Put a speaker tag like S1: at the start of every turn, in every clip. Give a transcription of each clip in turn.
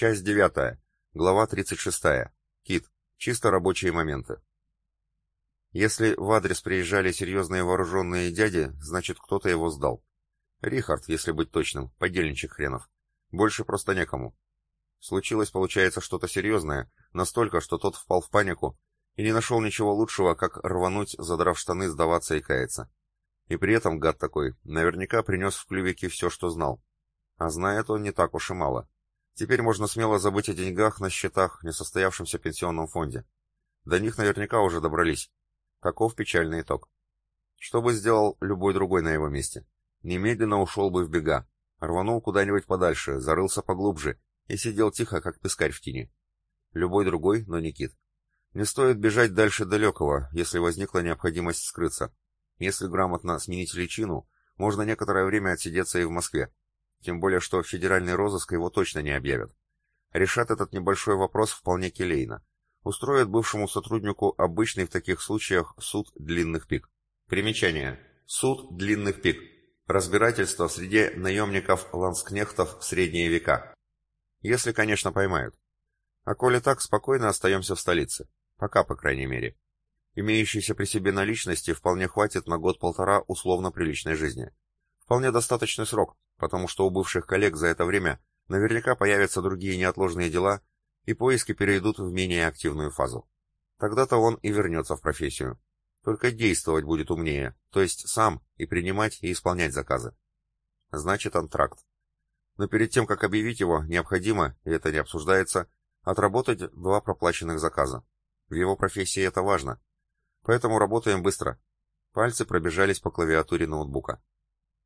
S1: Часть 9. Глава 36. Кит. Чисто рабочие моменты. Если в адрес приезжали серьезные вооруженные дяди, значит кто-то его сдал. Рихард, если быть точным, подельничек хренов. Больше просто некому. Случилось, получается, что-то серьезное, настолько, что тот впал в панику и не нашел ничего лучшего, как рвануть, задрав штаны, сдаваться и каяться. И при этом, гад такой, наверняка принес в клювике все, что знал. А знает он не так уж и мало. Теперь можно смело забыть о деньгах на счетах несостоявшемся пенсионном фонде. До них наверняка уже добрались. Каков печальный итог. Что бы сделал любой другой на его месте? Немедленно ушел бы в бега, рванул куда-нибудь подальше, зарылся поглубже и сидел тихо, как пескарь в тени. Любой другой, но не кит. Не стоит бежать дальше далекого, если возникла необходимость скрыться. Если грамотно сменить личину, можно некоторое время отсидеться и в Москве. Тем более, что федеральный розыск его точно не объявят. Решат этот небольшой вопрос вполне келейно. Устроят бывшему сотруднику обычный в таких случаях суд длинных пик. Примечание. Суд длинных пик. Разбирательство в среде наемников-ланскнехтов в средние века. Если, конечно, поймают. А коли так, спокойно остаемся в столице. Пока, по крайней мере. Имеющейся при себе наличности вполне хватит на год-полтора условно приличной жизни. Вполне достаточный срок, потому что у бывших коллег за это время наверняка появятся другие неотложные дела, и поиски перейдут в менее активную фазу. Тогда-то он и вернется в профессию. Только действовать будет умнее, то есть сам и принимать и исполнять заказы. Значит, антракт. Но перед тем, как объявить его, необходимо, и это не обсуждается, отработать два проплаченных заказа. В его профессии это важно. Поэтому работаем быстро. Пальцы пробежались по клавиатуре ноутбука.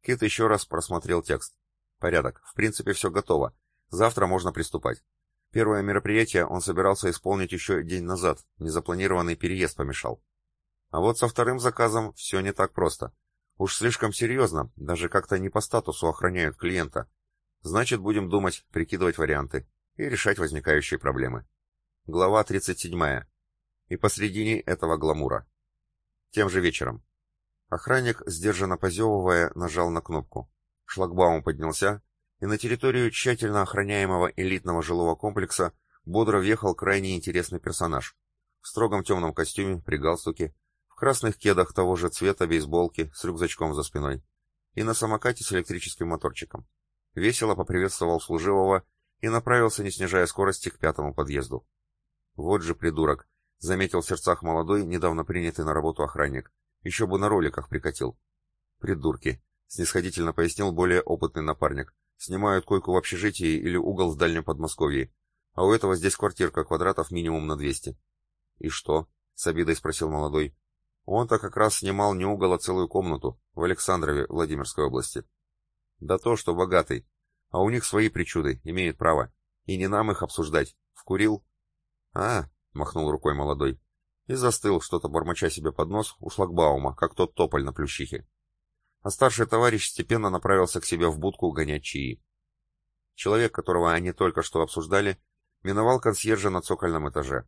S1: Кит еще раз просмотрел текст. Порядок. В принципе, все готово. Завтра можно приступать. Первое мероприятие он собирался исполнить еще день назад, незапланированный переезд помешал. А вот со вторым заказом все не так просто. Уж слишком серьезно, даже как-то не по статусу охраняют клиента. Значит, будем думать, прикидывать варианты и решать возникающие проблемы. Глава 37. И посредине этого гламура. Тем же вечером. Охранник, сдержанно позевывая, нажал на кнопку. Шлагбаум поднялся, и на территорию тщательно охраняемого элитного жилого комплекса бодро въехал крайне интересный персонаж. В строгом темном костюме, при галстуке, в красных кедах того же цвета бейсболки с рюкзачком за спиной и на самокате с электрическим моторчиком. Весело поприветствовал служивого и направился, не снижая скорости, к пятому подъезду. Вот же придурок, заметил в сердцах молодой, недавно принятый на работу охранник. Еще бы на роликах прикатил. Придурки, снисходительно пояснил более опытный напарник. Снимают койку в общежитии или угол в дальнем Подмосковье. А у этого здесь квартирка квадратов минимум на 200. И что? С обидой спросил молодой. Он-то как раз снимал не угол, а целую комнату в Александрове, Владимирской области. Да то, что богатый. А у них свои причуды, имеют право. И не нам их обсуждать. Вкурил? А, махнул рукой молодой и застыл, что-то бормоча себе под нос, у шлагбаума, как тот тополь на плющихе. А старший товарищ степенно направился к себе в будку гонять чаи. Человек, которого они только что обсуждали, миновал консьержа на цокольном этаже.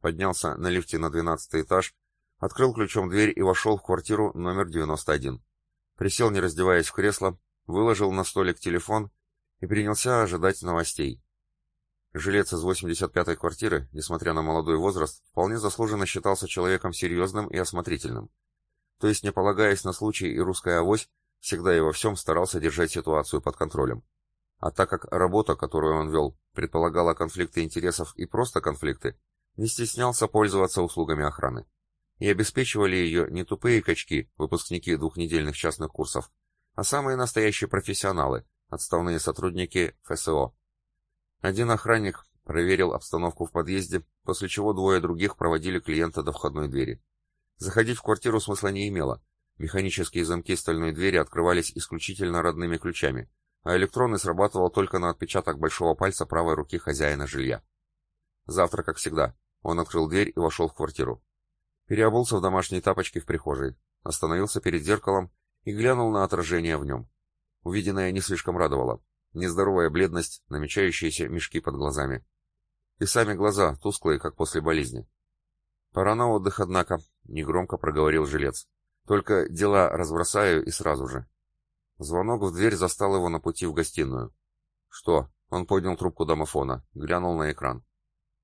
S1: Поднялся на лифте на двенадцатый этаж, открыл ключом дверь и вошел в квартиру номер 91. Присел, не раздеваясь в кресло, выложил на столик телефон и принялся ожидать новостей. Жилец из 85-й квартиры, несмотря на молодой возраст, вполне заслуженно считался человеком серьезным и осмотрительным. То есть, не полагаясь на случай и русская авось, всегда и во всем старался держать ситуацию под контролем. А так как работа, которую он вел, предполагала конфликты интересов и просто конфликты, не стеснялся пользоваться услугами охраны. И обеспечивали ее не тупые качки, выпускники двухнедельных частных курсов, а самые настоящие профессионалы, отставные сотрудники ФСО. Один охранник проверил обстановку в подъезде, после чего двое других проводили клиента до входной двери. Заходить в квартиру смысла не имело. Механические замки стальной двери открывались исключительно родными ключами, а электронный срабатывал только на отпечаток большого пальца правой руки хозяина жилья. Завтра, как всегда, он открыл дверь и вошел в квартиру. Переобулся в домашние тапочки в прихожей, остановился перед зеркалом и глянул на отражение в нем. Увиденное не слишком радовало. Нездоровая бледность, намечающиеся мешки под глазами. И сами глаза, тусклые, как после болезни. «Пора на отдых, однако», — негромко проговорил жилец. «Только дела разбросаю и сразу же». Звонок в дверь застал его на пути в гостиную. «Что?» — Он поднял трубку домофона, глянул на экран.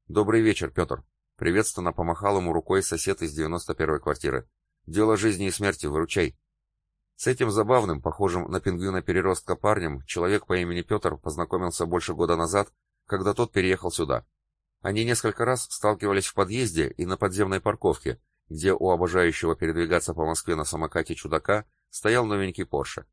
S1: «Добрый вечер, Петр». Приветственно помахал ему рукой сосед из 91-й квартиры. «Дело жизни и смерти, выручай». С этим забавным, похожим на пингвина-переростка парнем, человек по имени Петр познакомился больше года назад, когда тот переехал сюда. Они несколько раз сталкивались в подъезде и на подземной парковке, где у обожающего передвигаться по Москве на самокате чудака стоял новенький Порше.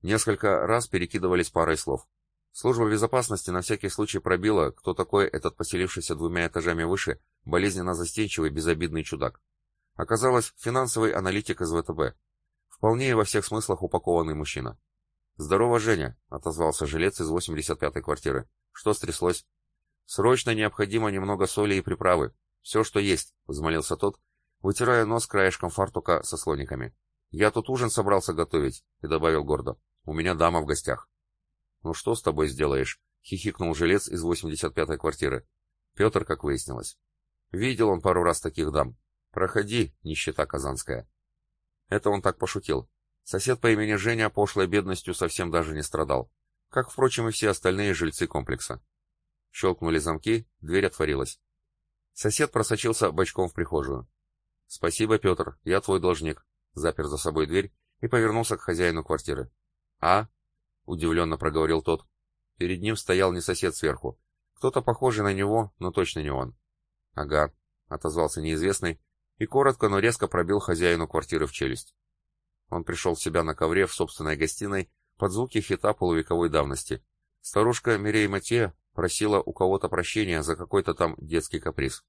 S1: Несколько раз перекидывались парой слов. Служба безопасности на всякий случай пробила, кто такой этот поселившийся двумя этажами выше, болезненно застенчивый, безобидный чудак. Оказалось, финансовый аналитик из ВТБ. Вполне и во всех смыслах упакованный мужчина. «Здорово, Женя», — отозвался жилец из 85-й квартиры. «Что стряслось?» «Срочно необходимо немного соли и приправы. Все, что есть», — взмолился тот, вытирая нос краешком фартука со слониками. «Я тут ужин собрался готовить», — и добавил гордо. «У меня дама в гостях». «Ну что с тобой сделаешь?» — хихикнул жилец из 85-й квартиры. Петр, как выяснилось. Видел он пару раз таких дам. Проходи, нищета казанская. Это он так пошутил. Сосед по имени Женя пошлой бедностью совсем даже не страдал. Как, впрочем, и все остальные жильцы комплекса. Щелкнули замки, дверь отворилась. Сосед просочился бочком в прихожую. «Спасибо, Петр, я твой должник», — запер за собой дверь и повернулся к хозяину квартиры. «А?» — удивленно проговорил тот. Перед ним стоял не сосед сверху. Кто-то похожий на него, но точно не он. «Ага», — отозвался неизвестный и коротко, но резко пробил хозяину квартиры в челюсть. Он пришел в себя на ковре в собственной гостиной под звуки хита полувековой давности. Старушка Мирей Матье просила у кого-то прощения за какой-то там детский каприз.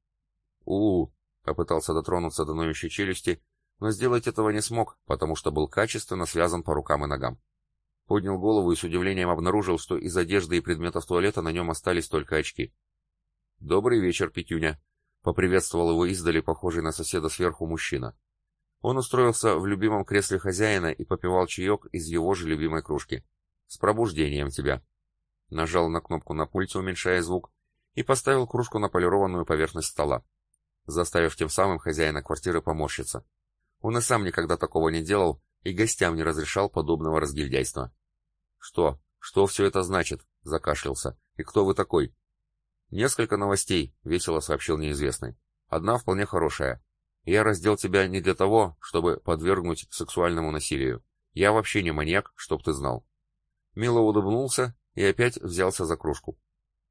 S1: у, -у, попытался дотронуться до ноющей челюсти, но сделать этого не смог, потому что был качественно связан по рукам и ногам. Поднял голову и с удивлением обнаружил, что из одежды и предметов туалета на нем остались только очки. «Добрый вечер, Петюня», — поприветствовал его издали похожий на соседа сверху мужчина. Он устроился в любимом кресле хозяина и попивал чаек из его же любимой кружки. «С пробуждением тебя!» Нажал на кнопку на пульте, уменьшая звук, и поставил кружку на полированную поверхность стола, заставив тем самым хозяина квартиры поморщиться. Он и сам никогда такого не делал, и гостям не разрешал подобного разгильдяйства. «Что? Что все это значит?» — закашлялся. «И кто вы такой?» «Несколько новостей», — весело сообщил неизвестный. «Одна вполне хорошая. Я раздел тебя не для того, чтобы подвергнуть сексуальному насилию. Я вообще не маньяк, чтоб ты знал». Мило улыбнулся и опять взялся за кружку.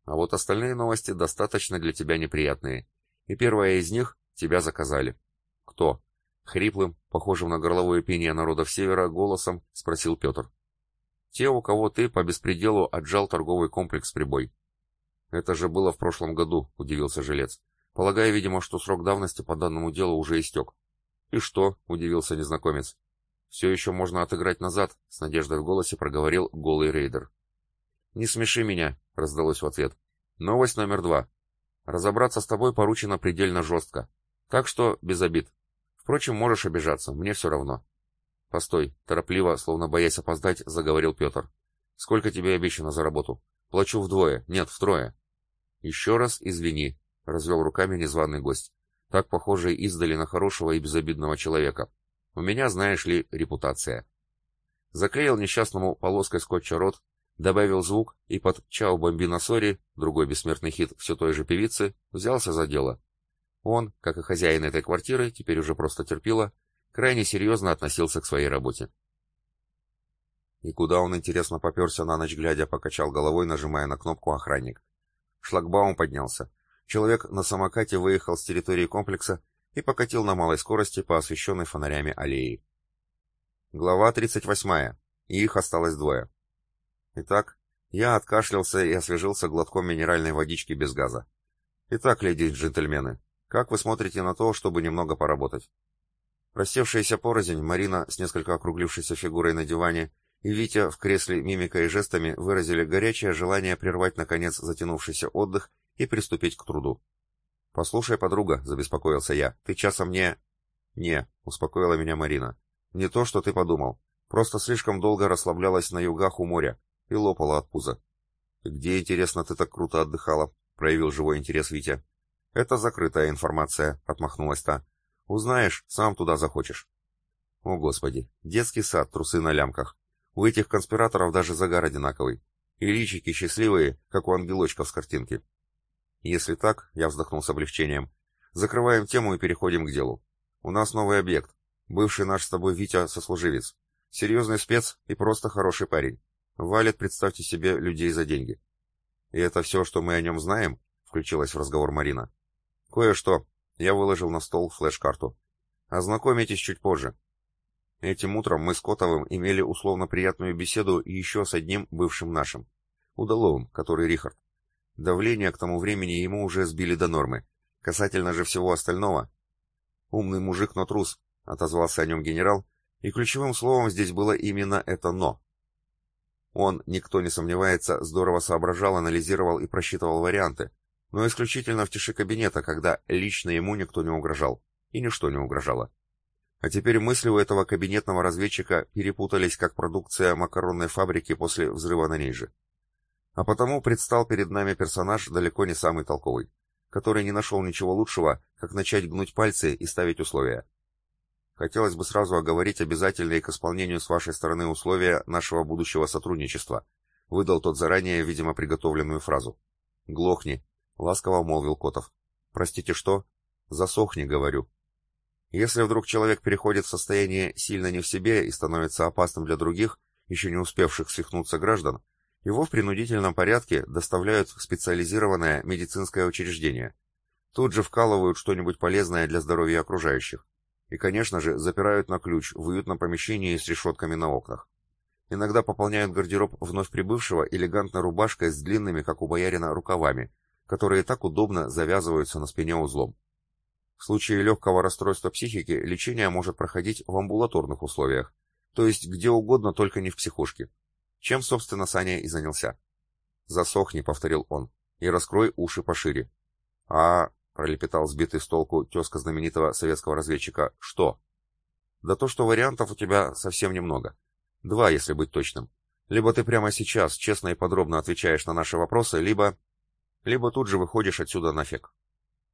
S1: А вот остальные новости достаточно для тебя неприятные. И первая из них — тебя заказали. Кто? Хриплым, похожим на горловое пение народов Севера, голосом спросил Петр. Те, у кого ты по беспределу отжал торговый комплекс «Прибой». «Это же было в прошлом году», — удивился жилец. «Полагаю, видимо, что срок давности по данному делу уже истек». «И что?» — удивился незнакомец. «Все еще можно отыграть назад», — с надеждой в голосе проговорил голый рейдер. «Не смеши меня», — раздалось в ответ. «Новость номер два. Разобраться с тобой поручено предельно жестко. Так что без обид. Впрочем, можешь обижаться, мне все равно». «Постой», — торопливо, словно боясь опоздать, заговорил Петр. «Сколько тебе обещано за работу?» Плачу вдвое, нет, втрое. Еще раз извини, развел руками незваный гость. Так похоже издали на хорошего и безобидного человека. У меня, знаешь ли, репутация. Заклеил несчастному полоской скотча рот, добавил звук и под «Чао Бомбина Сори», другой бессмертный хит все той же певицы, взялся за дело. Он, как и хозяин этой квартиры, теперь уже просто терпила, крайне серьезно относился к своей работе. И куда он, интересно, поперся на ночь глядя, покачал головой, нажимая на кнопку охранник. Шлагбаум поднялся. Человек на самокате выехал с территории комплекса и покатил на малой скорости по освещенной фонарями аллее. Глава 38. И их осталось двое. Итак, я откашлялся и освежился глотком минеральной водички без газа. Итак, леди и джентльмены, как вы смотрите на то, чтобы немного поработать? Рассевшаяся порознь, Марина с несколько округлившейся фигурой на диване и Витя в кресле мимикой и жестами выразили горячее желание прервать, наконец, затянувшийся отдых и приступить к труду. «Послушай, подруга», — забеспокоился я, — «ты часом не...» «Не», — успокоила меня Марина. «Не то, что ты подумал. Просто слишком долго расслаблялась на югах у моря и лопала от пуза». «Где, интересно, ты так круто отдыхала?» — проявил живой интерес Витя. «Это закрытая информация», — отмахнулась та. «Узнаешь, сам туда захочешь». «О, Господи! Детский сад, трусы на лямках. У этих конспираторов даже загар одинаковый. И личики счастливые, как у ангелочков с картинки. Если так, я вздохнул с облегчением, закрываем тему и переходим к делу. У нас новый объект. Бывший наш с тобой Витя сослуживец. Серьезный спец и просто хороший парень. Валит, представьте себе, людей за деньги. И это все, что мы о нем знаем? Включилась в разговор Марина. Кое-что. Я выложил на стол флеш-карту. Ознакомитесь чуть позже. Этим утром мы с Котовым имели условно приятную беседу еще с одним бывшим нашим. Удаловым, который Рихард. Давление к тому времени ему уже сбили до нормы. Касательно же всего остального. Умный мужик, но трус, отозвался о нем генерал, и ключевым словом здесь было именно это «но». Он, никто не сомневается, здорово соображал, анализировал и просчитывал варианты, но исключительно в тиши кабинета, когда лично ему никто не угрожал, и ничто не угрожало. А теперь мысли у этого кабинетного разведчика перепутались, как продукция макаронной фабрики после взрыва на ней же. А потому предстал перед нами персонаж далеко не самый толковый, который не нашел ничего лучшего, как начать гнуть пальцы и ставить условия. Хотелось бы сразу оговорить обязательные к исполнению с вашей стороны условия нашего будущего сотрудничества. Выдал тот заранее, видимо, приготовленную фразу. Глохни, ласково молвил Котов. Простите, что? Засохни, говорю. Если вдруг человек переходит в состояние сильно не в себе и становится опасным для других, еще не успевших свихнуться граждан, его в принудительном порядке доставляют в специализированное медицинское учреждение. Тут же вкалывают что-нибудь полезное для здоровья окружающих. И, конечно же, запирают на ключ в уютном помещении с решетками на окнах. Иногда пополняют гардероб вновь прибывшего элегантной рубашкой с длинными, как у боярина, рукавами, которые так удобно завязываются на спине узлом. В случае легкого расстройства психики лечение может проходить в амбулаторных условиях, то есть где угодно, только не в психушке. Чем, собственно, Саня и занялся. «Засохни», — повторил он, — «и раскрой уши пошире». «А пролепетал сбитый с толку тезка знаменитого советского разведчика. Что? Да то, что вариантов у тебя совсем немного. Два, если быть точным. Либо ты прямо сейчас честно и подробно отвечаешь на наши вопросы, либо... Либо тут же выходишь отсюда нафиг.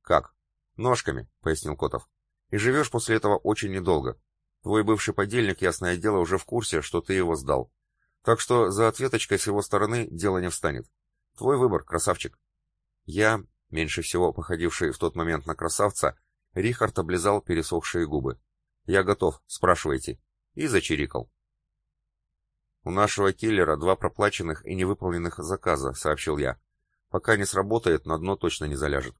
S1: Как? Ножками, пояснил Котов. И живешь после этого очень недолго. Твой бывший подельник, ясное дело, уже в курсе, что ты его сдал. Так что за ответочкой с его стороны дело не встанет. Твой выбор, красавчик. Я, Меньше всего походивший в тот момент на красавца, Рихард облизал пересохшие губы. «Я готов, спрашивайте». И зачирикал. «У нашего киллера два проплаченных и невыполненных заказа», — сообщил я. «Пока не сработает, на дно точно не заляжет».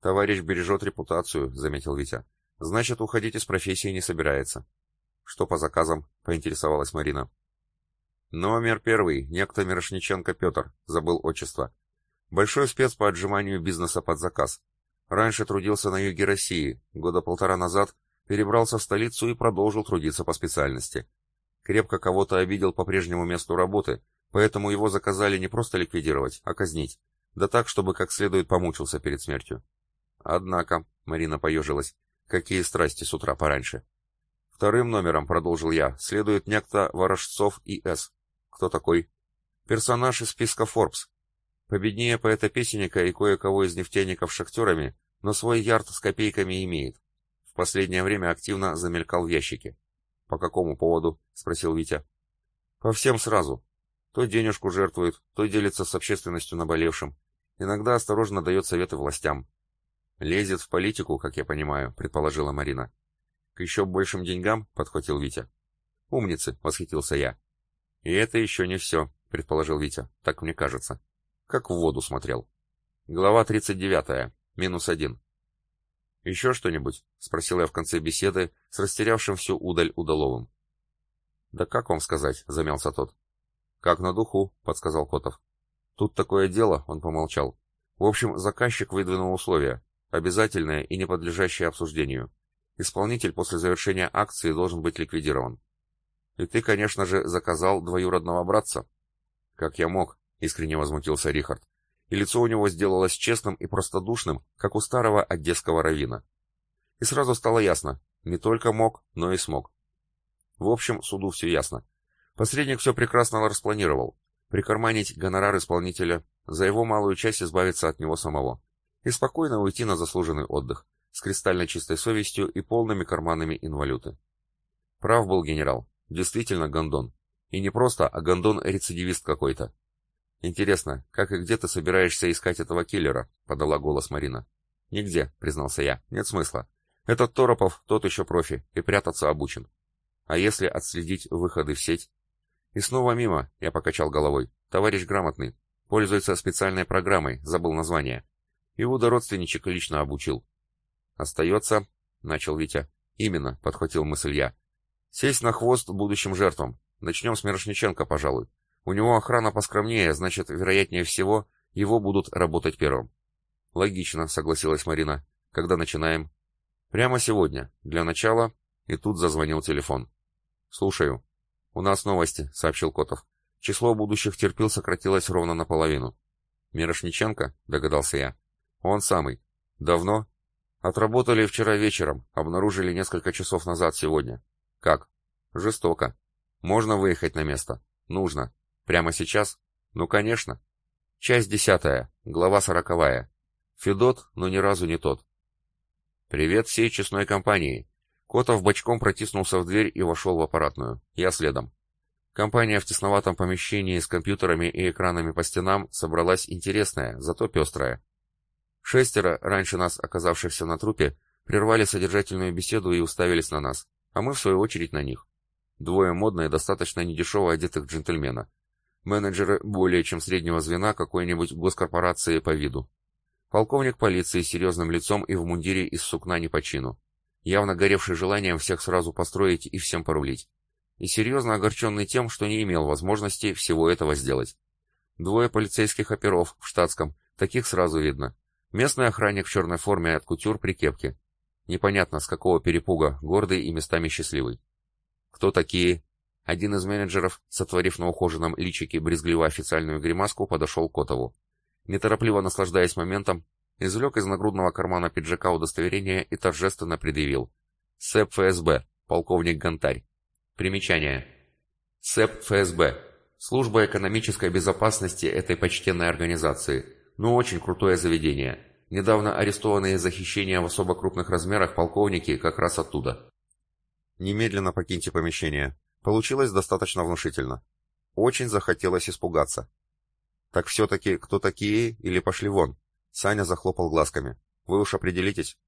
S1: «Товарищ бережет репутацию», — заметил Витя. «Значит, уходить из профессии не собирается». «Что по заказам?» — поинтересовалась Марина. «Номер первый, некто Мирошниченко Петр, забыл отчество. Большой спец по отжиманию бизнеса под заказ. Раньше трудился на юге России, года полтора назад перебрался в столицу и продолжил трудиться по специальности. Крепко кого-то обидел по прежнему месту работы, поэтому его заказали не просто ликвидировать, а казнить. Да так, чтобы как следует помучился перед смертью. Однако, Марина поежилась, какие страсти с утра пораньше. Вторым номером, продолжил я, следует некто Ворожцов И.С. Кто такой? Персонаж из списка Forbes, Победнее поэта-песенника и кое-кого из нефтяников шахтерами, но свой ярд с копейками имеет. В последнее время активно замелькал в ящике. «По какому поводу?» — спросил Витя. «По всем сразу. То денежку жертвует, то делится с общественностью наболевшим. Иногда осторожно дает советы властям. Лезет в политику, как я понимаю», — предположила Марина. «К еще большим деньгам?» — подхватил Витя. «Умницы!» — восхитился я. «И это еще не все», — предположил Витя. «Так мне кажется» как в воду смотрел. Глава 39. Минус один. «Еще что-нибудь?» — спросил я в конце беседы с растерявшим всю удаль удаловым. «Да как вам сказать?» — замялся тот. «Как на духу», — подсказал Котов. «Тут такое дело», — он помолчал. «В общем, заказчик выдвинул условия, обязательное и не подлежащее обсуждению. Исполнитель после завершения акции должен быть ликвидирован. И ты, конечно же, заказал двоюродного братца?» «Как я мог?» — искренне возмутился Рихард, и лицо у него сделалось честным и простодушным, как у старого одесского равина. И сразу стало ясно, не только мог, но и смог. В общем, суду все ясно. Посредник все прекрасно распланировал. Прикарманить гонорар исполнителя, за его малую часть избавиться от него самого. И спокойно уйти на заслуженный отдых, с кристально чистой совестью и полными карманами инвалюты. Прав был генерал, действительно гондон. И не просто, а гондон-рецидивист какой-то. «Интересно, как и где ты собираешься искать этого киллера?» — подала голос Марина. «Нигде», — признался я. «Нет смысла. Этот Торопов, тот еще профи, и прятаться обучен. А если отследить выходы в сеть?» «И снова мимо», — я покачал головой. «Товарищ грамотный. Пользуется специальной программой, забыл название. Иуда родственничек лично обучил». «Остается», — начал Витя. «Именно», — подхватил мысль я. «Сесть на хвост будущим жертвам. Начнем с Мирошниченко, пожалуй. У него охрана поскромнее, значит, вероятнее всего, его будут работать первым. Логично, согласилась Марина. Когда начинаем? Прямо сегодня. Для начала. И тут зазвонил телефон. Слушаю. У нас новости, сообщил Котов. Число будущих терпил сократилось ровно наполовину. Мирошниченко, догадался я. Он самый. Давно? Отработали вчера вечером, обнаружили несколько часов назад сегодня. Как? Жестоко. Можно выехать на место? Нужно. Прямо сейчас? Ну, конечно. Часть десятая, глава сороковая. Федот, но ни разу не тот. Привет всей честной компании. Котов бочком протиснулся в дверь и вошел в аппаратную. Я следом. Компания в тесноватом помещении с компьютерами и экранами по стенам собралась интересная, зато пестрая. Шестеро, раньше нас оказавшихся на трупе, прервали содержательную беседу и уставились на нас, а мы в свою очередь на них. Двое модно и достаточно недешево одетых джентльмена менеджеры более чем среднего звена какой-нибудь госкорпорации по виду. Полковник полиции с серьезным лицом и в мундире из сукна не по чину, явно горевший желанием всех сразу построить и всем порулить. И серьезно огорченный тем, что не имел возможности всего этого сделать. Двое полицейских оперов в штатском, таких сразу видно. Местный охранник в черной форме от кутюр при кепке. Непонятно, с какого перепуга, гордый и местами счастливый. Кто такие? Один из менеджеров, сотворив на ухоженном личике брезгливо официальную гримаску, подошел к Котову. Неторопливо наслаждаясь моментом, извлек из нагрудного кармана пиджака удостоверение и торжественно предъявил. СЭП ФСБ, полковник Гонтарь. Примечание. СЭП ФСБ. Служба экономической безопасности этой почтенной организации. Ну, очень крутое заведение. Недавно арестованные за хищение в особо крупных размерах полковники как раз оттуда. Немедленно покиньте помещение. Получилось достаточно внушительно. Очень захотелось испугаться. «Так все-таки кто такие или пошли вон?» Саня захлопал глазками. «Вы уж определитесь».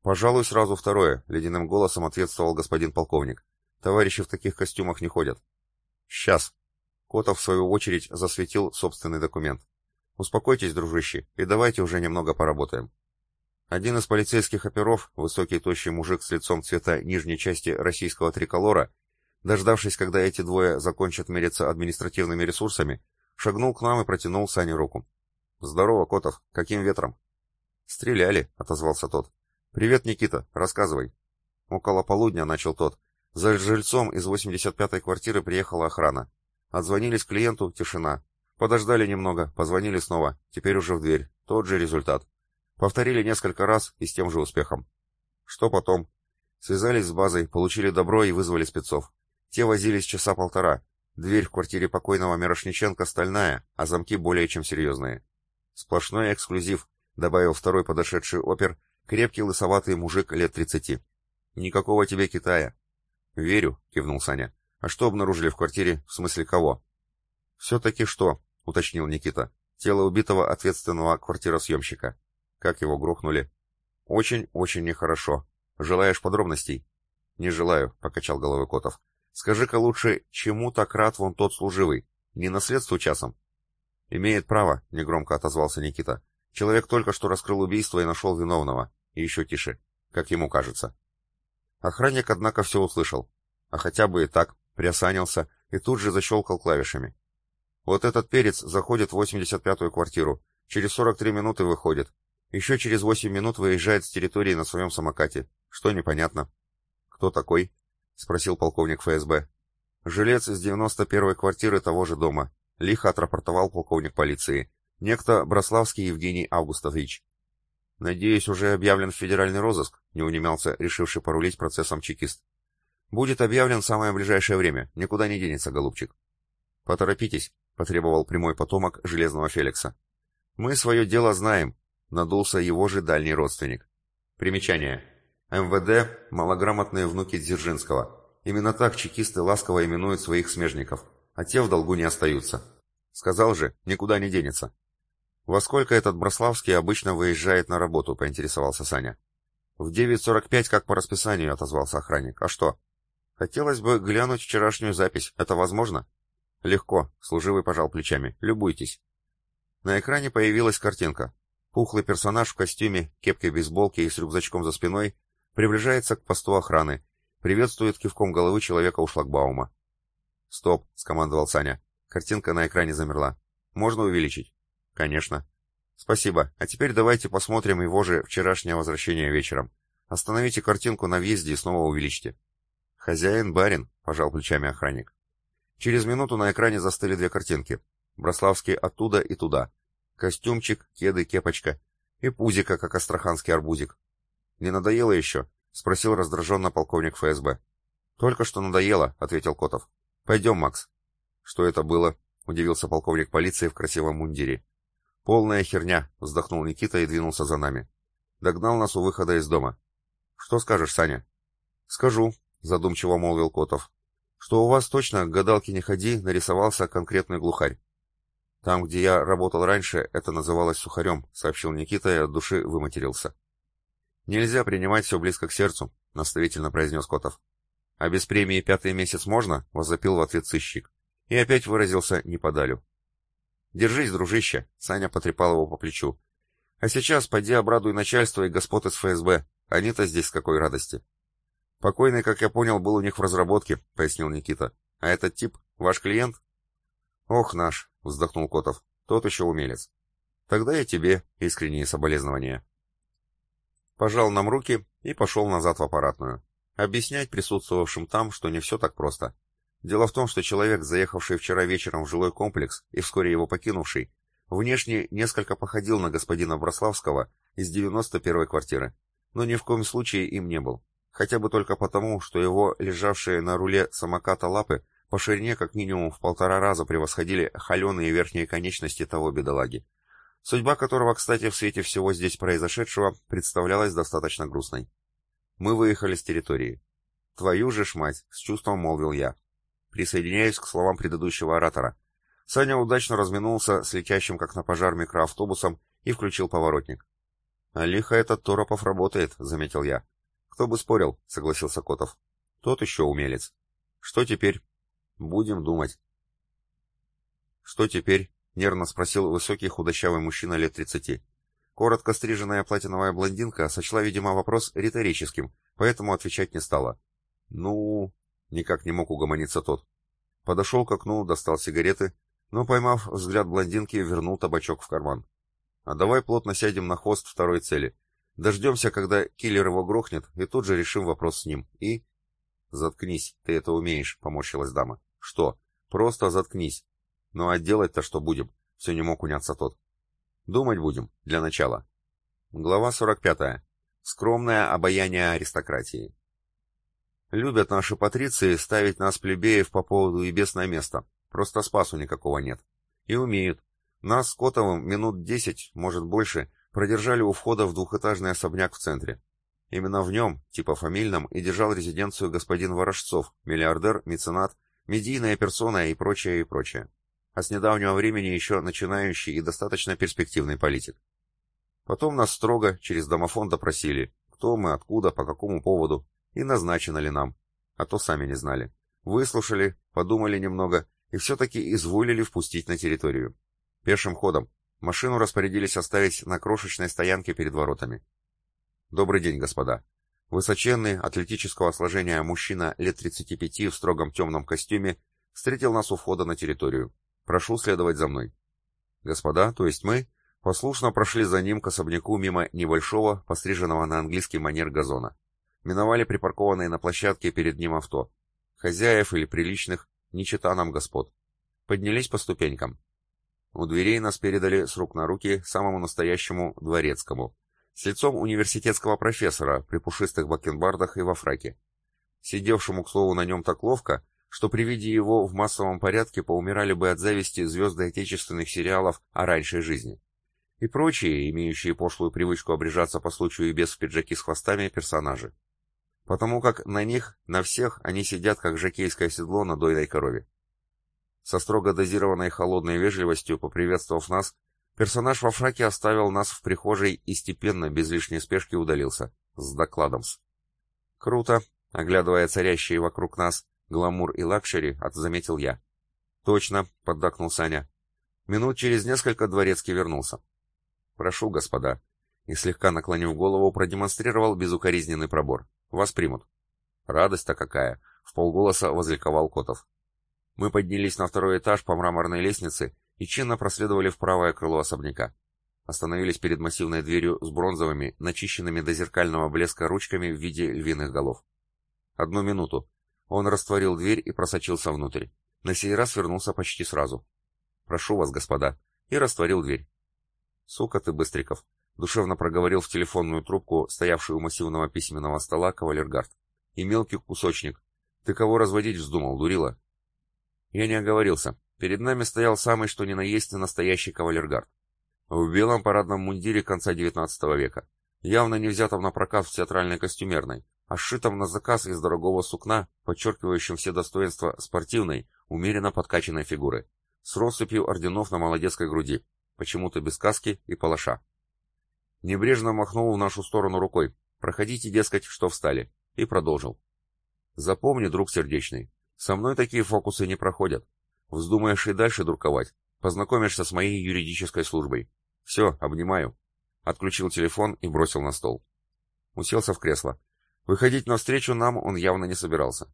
S1: «Пожалуй, сразу второе», — ледяным голосом ответствовал господин полковник. «Товарищи в таких костюмах не ходят». «Сейчас». Котов, в свою очередь, засветил собственный документ. «Успокойтесь, дружище, и давайте уже немного поработаем». Один из полицейских оперов, высокий тощий мужик с лицом цвета нижней части российского триколора, Дождавшись, когда эти двое закончат мериться административными ресурсами, шагнул к нам и протянул Сане руку. «Здорово, Котов. Каким ветром?» «Стреляли», — отозвался тот. «Привет, Никита. Рассказывай». Около полудня начал тот. За жильцом из 85-й квартиры приехала охрана. Отзвонились клиенту, тишина. Подождали немного, позвонили снова, теперь уже в дверь. Тот же результат. Повторили несколько раз и с тем же успехом. Что потом? Связались с базой, получили добро и вызвали спецов. Те возились часа полтора. Дверь в квартире покойного Мирошниченко стальная, а замки более чем серьезные. Сплошной эксклюзив, добавил второй подошедший опер, крепкий лысоватый мужик лет тридцати. Никакого тебе Китая. Верю, кивнул Саня. А что обнаружили в квартире, в смысле кого? Все-таки что, уточнил Никита. Тело убитого ответственного квартиросъемщика. Как его грохнули? Очень-очень нехорошо. Желаешь подробностей? Не желаю, покачал головой Котов. Скажи-ка лучше, чему так рад вон тот служивый? Не наследству часом? Имеет право, негромко отозвался Никита. Человек только что раскрыл убийство и нашел виновного. И еще тише, как ему кажется. Охранник, однако, все услышал. А хотя бы и так, приосанился и тут же защелкал клавишами. Вот этот перец заходит в 85-ю квартиру, через 43 минуты выходит. Еще через 8 минут выезжает с территории на своем самокате. Что непонятно? Кто такой? — спросил полковник ФСБ. «Жилец из 91-й квартиры того же дома», — лихо отрапортовал полковник полиции. «Некто Брославский Евгений Августович». «Надеюсь, уже объявлен федеральный розыск», — не унимался, решивший порулить процессом чекист. «Будет объявлен в самое ближайшее время. Никуда не денется, голубчик». «Поторопитесь», — потребовал прямой потомок Железного Феликса. «Мы свое дело знаем», — надулся его же дальний родственник. Примечание. МВД – малограмотные внуки Дзержинского. Именно так чекисты ласково именуют своих смежников, а те в долгу не остаются. Сказал же, никуда не денется. Во сколько этот Брославский обычно выезжает на работу, поинтересовался Саня. В 9.45, как по расписанию, отозвался охранник. А что? Хотелось бы глянуть вчерашнюю запись. Это возможно? Легко, служивый пожал плечами. Любуйтесь. На экране появилась картинка. Пухлый персонаж в костюме, кепке бейсболки и с рюкзачком за спиной приближается к посту охраны, приветствует кивком головы человека у шлагбаума. «Стоп», — скомандовал Саня. Картинка на экране замерла. «Можно увеличить?» «Конечно». «Спасибо. А теперь давайте посмотрим его же вчерашнее возвращение вечером. Остановите картинку на въезде и снова увеличьте». «Хозяин, барин», — пожал плечами охранник. Через минуту на экране застыли две картинки. Брославский оттуда и туда. Костюмчик, кеды, кепочка. И пузика, как астраханский арбузик. «Не надоело еще?» — спросил раздраженно полковник ФСБ. «Только что надоело», — ответил Котов. «Пойдем, Макс». «Что это было?» — удивился полковник полиции в красивом мундире. «Полная херня», — вздохнул Никита и двинулся за нами. Догнал нас у выхода из дома. «Что скажешь, Саня?» «Скажу», — задумчиво молвил Котов. «Что у вас точно, к гадалке не ходи, нарисовался конкретный глухарь. Там, где я работал раньше, это называлось сухарем», — сообщил Никита и от души выматерился. «Нельзя принимать все близко к сердцу», — наставительно произнес Котов. «А без премии пятый месяц можно?» — возопил в ответ сыщик. И опять выразился не подалю. «Держись, дружище!» — Саня потрепал его по плечу. «А сейчас поди обрадуй начальство и господ из ФСБ. Они-то здесь с какой радости!» «Покойный, как я понял, был у них в разработке», — пояснил Никита. «А этот тип — ваш клиент?» «Ох, наш!» — вздохнул Котов. «Тот еще умелец». «Тогда и тебе искренние соболезнования». Пожал нам руки и пошел назад в аппаратную. Объяснять присутствовавшим там, что не все так просто. Дело в том, что человек, заехавший вчера вечером в жилой комплекс и вскоре его покинувший, внешне несколько походил на господина Брославского из 91-й квартиры, но ни в коем случае им не был. Хотя бы только потому, что его лежавшие на руле самоката лапы по ширине как минимум в полтора раза превосходили холеные верхние конечности того бедолаги судьба которого, кстати, в свете всего здесь произошедшего, представлялась достаточно грустной. Мы выехали с территории. «Твою же ж мать!» — с чувством молвил я. Присоединяюсь к словам предыдущего оратора. Саня удачно разминулся с летящим как на пожар микроавтобусом и включил поворотник. «А лихо этот Торопов работает», — заметил я. «Кто бы спорил», — согласился Котов. «Тот еще умелец». «Что теперь?» «Будем думать». «Что теперь?» нервно спросил высокий худощавый мужчина лет тридцати. Коротко стриженная платиновая блондинка сочла, видимо, вопрос риторическим, поэтому отвечать не стала. «Ну...» — никак не мог угомониться тот. Подошел к окну, достал сигареты, но, поймав взгляд блондинки, вернул табачок в карман. «А давай плотно сядем на хвост второй цели. Дождемся, когда киллер его грохнет, и тут же решим вопрос с ним. И...» «Заткнись, ты это умеешь», — поморщилась дама. «Что? Просто заткнись. Ну а делать-то что будем? Все не мог уняться тот. Думать будем, для начала. Глава 45. Скромное обаяние аристократии. Любят наши патриции ставить нас, плебеев, по поводу и без на место. Просто спасу никакого нет. И умеют. Нас с Котовым минут десять, может больше, продержали у входа в двухэтажный особняк в центре. Именно в нем, типа фамильном, и держал резиденцию господин Ворожцов, миллиардер, меценат, медийная персона и прочее, и прочее а с недавнего времени еще начинающий и достаточно перспективный политик. Потом нас строго через домофон допросили, кто мы, откуда, по какому поводу, и назначено ли нам, а то сами не знали. Выслушали, подумали немного и все-таки изволили впустить на территорию. Пешим ходом. Машину распорядились оставить на крошечной стоянке перед воротами. Добрый день, господа. Высоченный, атлетического сложения мужчина лет 35 в строгом темном костюме встретил нас у входа на территорию. Прошу следовать за мной. Господа, то есть мы, послушно прошли за ним к особняку мимо небольшого, постриженного на английский манер газона. Миновали припаркованные на площадке перед ним авто. Хозяев или приличных, не чита нам господ. Поднялись по ступенькам. У дверей нас передали с рук на руки самому настоящему дворецкому, с лицом университетского профессора при пушистых бакенбардах и во фраке. Сидевшему, к слову, на нем так ловко, что при виде его в массовом порядке поумирали бы от зависти звезды отечественных сериалов о раньшей жизни. И прочие, имеющие пошлую привычку обрежаться по случаю и без пиджаки с хвостами, персонажи. Потому как на них, на всех, они сидят, как жакейское седло на дойной корове. Со строго дозированной холодной вежливостью, поприветствовав нас, персонаж во фраке оставил нас в прихожей и степенно, без лишней спешки, удалился. С докладом-с. «Круто!» — оглядывая царящие вокруг нас гламур и лакшери, заметил я. «Точно!» — поддакнул Саня. Минут через несколько дворецкий вернулся. «Прошу, господа!» И слегка наклонив голову, продемонстрировал безукоризненный пробор. «Вас примут». «Радость-то какая!» — в полголоса возликовал Котов. Мы поднялись на второй этаж по мраморной лестнице и чинно проследовали в правое крыло особняка. Остановились перед массивной дверью с бронзовыми, начищенными до зеркального блеска ручками в виде львиных голов. Одну минуту. Он растворил дверь и просочился внутрь. На сей раз вернулся почти сразу. «Прошу вас, господа», и растворил дверь. «Сука ты, Быстриков», — душевно проговорил в телефонную трубку, стоявшую у массивного письменного стола, кавалергард. «И мелкий кусочник. Ты кого разводить вздумал, дурила?» Я не оговорился. Перед нами стоял самый что ни на есть настоящий кавалергард. В белом парадном мундире конца XIX века. Явно не взятом на прокат в театральной костюмерной, а сшитом на заказ из дорогого сукна, подчеркивающим все достоинства спортивной, умеренно подкачанной фигуры, с россыпью орденов на молодецкой груди, почему-то без каски и палаша. Небрежно махнул в нашу сторону рукой. «Проходите, дескать, что встали», и продолжил. «Запомни, друг сердечный, со мной такие фокусы не проходят. Вздумаешь и дальше дурковать, познакомишься с моей юридической службой. Все, обнимаю. Отключил телефон и бросил на стол. Уселся в кресло. Выходить навстречу нам он явно не собирался.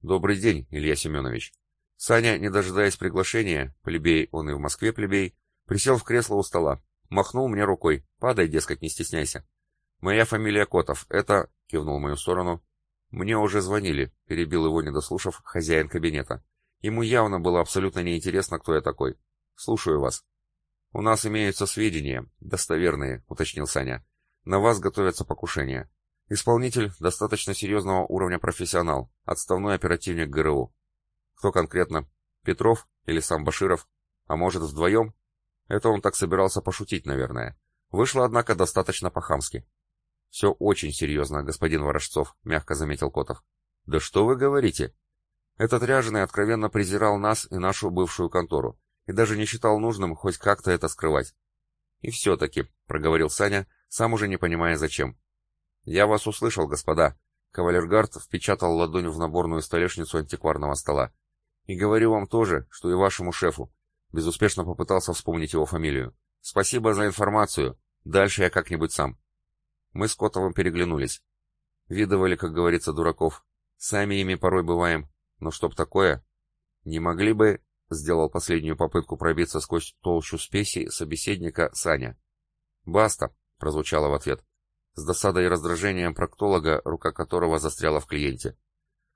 S1: Добрый день, Илья Семенович. Саня, не дожидаясь приглашения, плебей, он и в Москве плебей, присел в кресло у стола, махнул мне рукой. Падай, дескать, не стесняйся. Моя фамилия Котов, это, кивнул в мою сторону, «Мне уже звонили», — перебил его, не дослушав, хозяин кабинета. Ему явно было абсолютно неинтересно, кто я такой. «Слушаю вас». «У нас имеются сведения, достоверные», — уточнил Саня. «На вас готовятся покушения. Исполнитель достаточно серьезного уровня профессионал, отставной оперативник ГРУ. Кто конкретно? Петров или сам Баширов? А может, вдвоем? Это он так собирался пошутить, наверное. Вышло, однако, достаточно по-хамски. «Все очень серьезно, господин Ворожцов», — мягко заметил Котов. «Да что вы говорите?» Этот ряженый откровенно презирал нас и нашу бывшую контору, и даже не считал нужным хоть как-то это скрывать. «И все-таки», — проговорил Саня, сам уже не понимая зачем. «Я вас услышал, господа», — кавалергард впечатал ладонь в наборную столешницу антикварного стола. «И говорю вам тоже, что и вашему шефу». Безуспешно попытался вспомнить его фамилию. «Спасибо за информацию. Дальше я как-нибудь сам». Мы с Котовым переглянулись. Видывали, как говорится, дураков. Сами ими порой бываем. Но чтоб такое... Не могли бы... Сделал последнюю попытку пробиться сквозь толщу спеси собеседника Саня. «Баста!» — прозвучало в ответ. С досадой и раздражением проктолога, рука которого застряла в клиенте.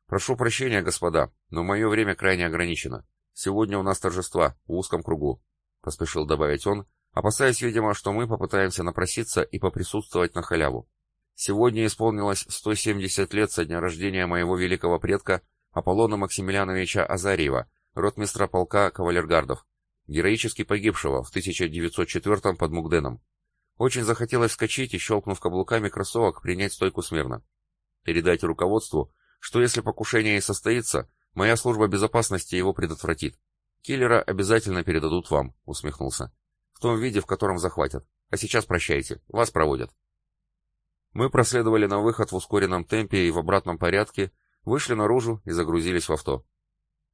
S1: «Прошу прощения, господа, но мое время крайне ограничено. Сегодня у нас торжества, в узком кругу», — поспешил добавить он, опасаясь, видимо, что мы попытаемся напроситься и поприсутствовать на халяву. Сегодня исполнилось 170 лет со дня рождения моего великого предка Аполлона Максимилиановича Азарьева, ротмистра полка кавалергардов, героически погибшего в 1904 под Мугденом. Очень захотелось вскочить и, щелкнув каблуками кроссовок, принять стойку смирно. Передайте руководству, что если покушение и состоится, моя служба безопасности его предотвратит. Киллера обязательно передадут вам, усмехнулся. В том виде, в котором захватят. А сейчас прощайте, вас проводят. Мы проследовали на выход в ускоренном темпе и в обратном порядке, вышли наружу и загрузились в авто.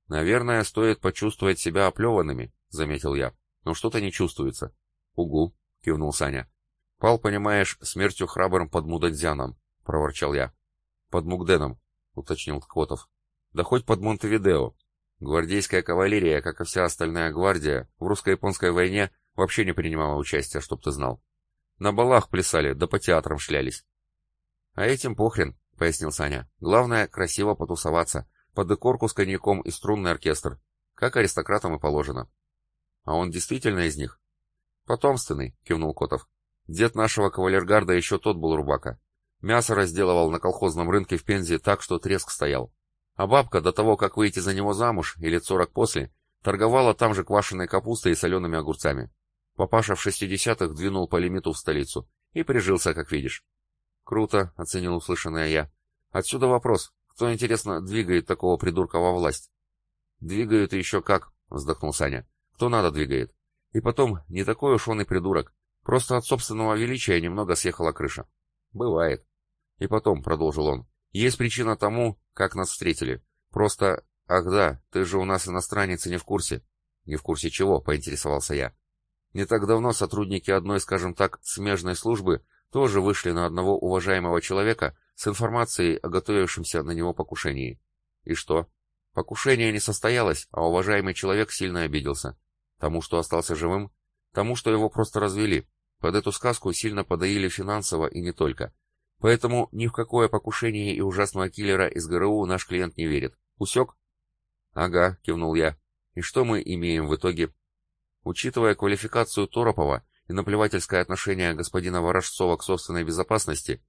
S1: «Наверное, стоит почувствовать себя оплеванными», — заметил я. «Но что-то не чувствуется». «Угу», — кивнул Саня. «Пал, понимаешь, смертью храбрым под Мудадзяном», — проворчал я. «Под Мугденом», — уточнил Квотов. «Да хоть под Монтевидео. Гвардейская кавалерия, как и вся остальная гвардия, в русско-японской войне Вообще не принимала участия, чтоб ты знал. На балах плясали, да по театрам шлялись. А этим похрен, пояснил Саня. Главное, красиво потусоваться. Под декорку с коньяком и струнный оркестр. Как аристократам и положено. А он действительно из них? Потомственный, кивнул Котов. Дед нашего кавалергарда еще тот был рубака. Мясо разделывал на колхозном рынке в Пензе так, что треск стоял. А бабка до того, как выйти за него замуж, и лет сорок после, торговала там же квашеной капустой и солеными огурцами. Папаша в шестидесятых двинул по лимиту в столицу. И прижился, как видишь. Круто, оценил услышанное я. Отсюда вопрос. Кто, интересно, двигает такого придурка во власть? Двигают и еще как, вздохнул Саня. «Кто надо двигает. И потом, не такой уж он и придурок. Просто от собственного величия немного съехала крыша. Бывает. И потом, — продолжил он, — есть причина тому, как нас встретили. Просто, ах да, ты же у нас иностранец и не в курсе. Не в курсе чего, — поинтересовался я. Не так давно сотрудники одной, скажем так, смежной службы тоже вышли на одного уважаемого человека с информацией о готовившемся на него покушении. И что? Покушение не состоялось, а уважаемый человек сильно обиделся. Тому, что остался живым, тому, что его просто развели. Под эту сказку сильно подоили финансово и не только. Поэтому ни в какое покушение и ужасного киллера из ГРУ наш клиент не верит. Усек? Ага, кивнул я. И что мы имеем в итоге? Учитывая квалификацию Торопова и наплевательское отношение господина Ворожцова к собственной безопасности,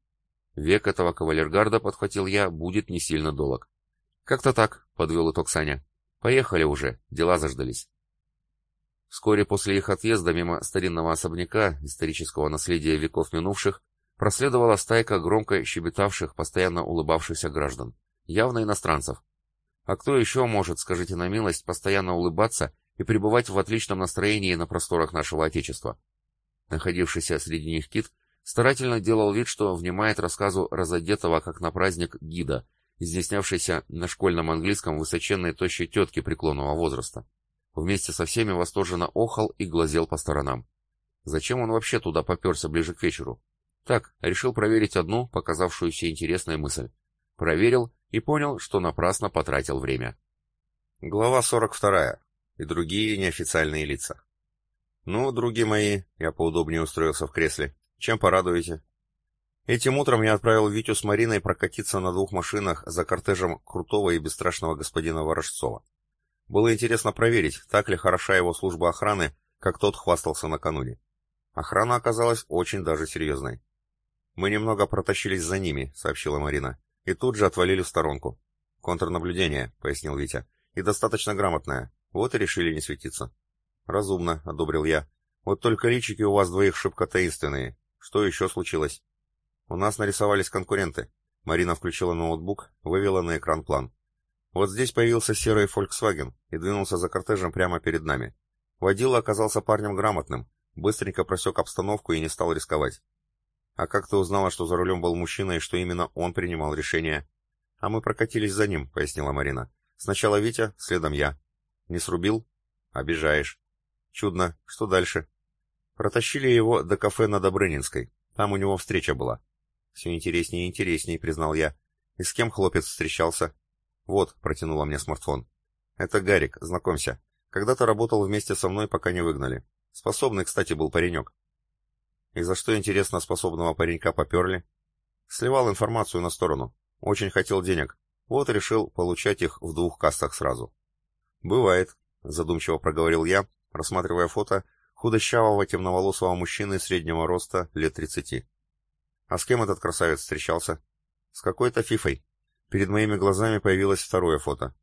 S1: век этого кавалергарда, подхватил я, будет не сильно долг. Как-то так, подвел итог Саня. Поехали уже, дела заждались. Вскоре после их отъезда мимо старинного особняка, исторического наследия веков минувших, проследовала стайка громко щебетавших, постоянно улыбавшихся граждан, явно иностранцев. А кто еще может, скажите на милость, постоянно улыбаться и пребывать в отличном настроении на просторах нашего Отечества? Находившийся среди них Кит старательно делал вид, что внимает рассказу разодетого, как на праздник, гида, изъяснявшейся на школьном английском высоченной тощей тетки преклонного возраста. Вместе со всеми восторженно охал и глазел по сторонам. Зачем он вообще туда поперся ближе к вечеру? Так, решил проверить одну, показавшуюся интересной мысль. Проверил и понял, что напрасно потратил время. Глава 42. И другие неофициальные лица. Ну, други мои, я поудобнее устроился в кресле. Чем порадуете? Этим утром я отправил Витю с Мариной прокатиться на двух машинах за кортежем крутого и бесстрашного господина Ворожцова. Было интересно проверить, так ли хороша его служба охраны, как тот хвастался накануне. Охрана оказалась очень даже серьезной. «Мы немного протащились за ними», — сообщила Марина, — «и тут же отвалили в сторонку». «Контрнаблюдение», — пояснил Витя, — «и достаточно грамотное. Вот и решили не светиться». «Разумно», — одобрил я. «Вот только личики у вас двоих шибко таинственные. Что еще случилось?» «У нас нарисовались конкуренты». Марина включила ноутбук, вывела на экран план. Вот здесь появился серый Volkswagen и двинулся за кортежем прямо перед нами. Водила оказался парнем грамотным, быстренько просек обстановку и не стал рисковать. «А как ты узнала, что за рулем был мужчина и что именно он принимал решение?» «А мы прокатились за ним», — пояснила Марина. «Сначала Витя, следом я». «Не срубил?» «Обижаешь». «Чудно. Что дальше?» «Протащили его до кафе на Добрынинской. Там у него встреча была». «Все интереснее и интереснее», — признал я. «И с кем хлопец встречался?» «Вот», — протянула мне смартфон. «Это Гарик, знакомься. Когда-то работал вместе со мной, пока не выгнали. Способный, кстати, был паренек». «И за что, интересно, способного паренька поперли?» «Сливал информацию на сторону. Очень хотел денег. Вот решил получать их в двух кассах сразу». «Бывает», — задумчиво проговорил я, рассматривая фото худощавого темноволосого мужчины среднего роста лет тридцати. «А с кем этот красавец встречался?» «С какой-то фифой», Перед моими глазами появилось второе фото.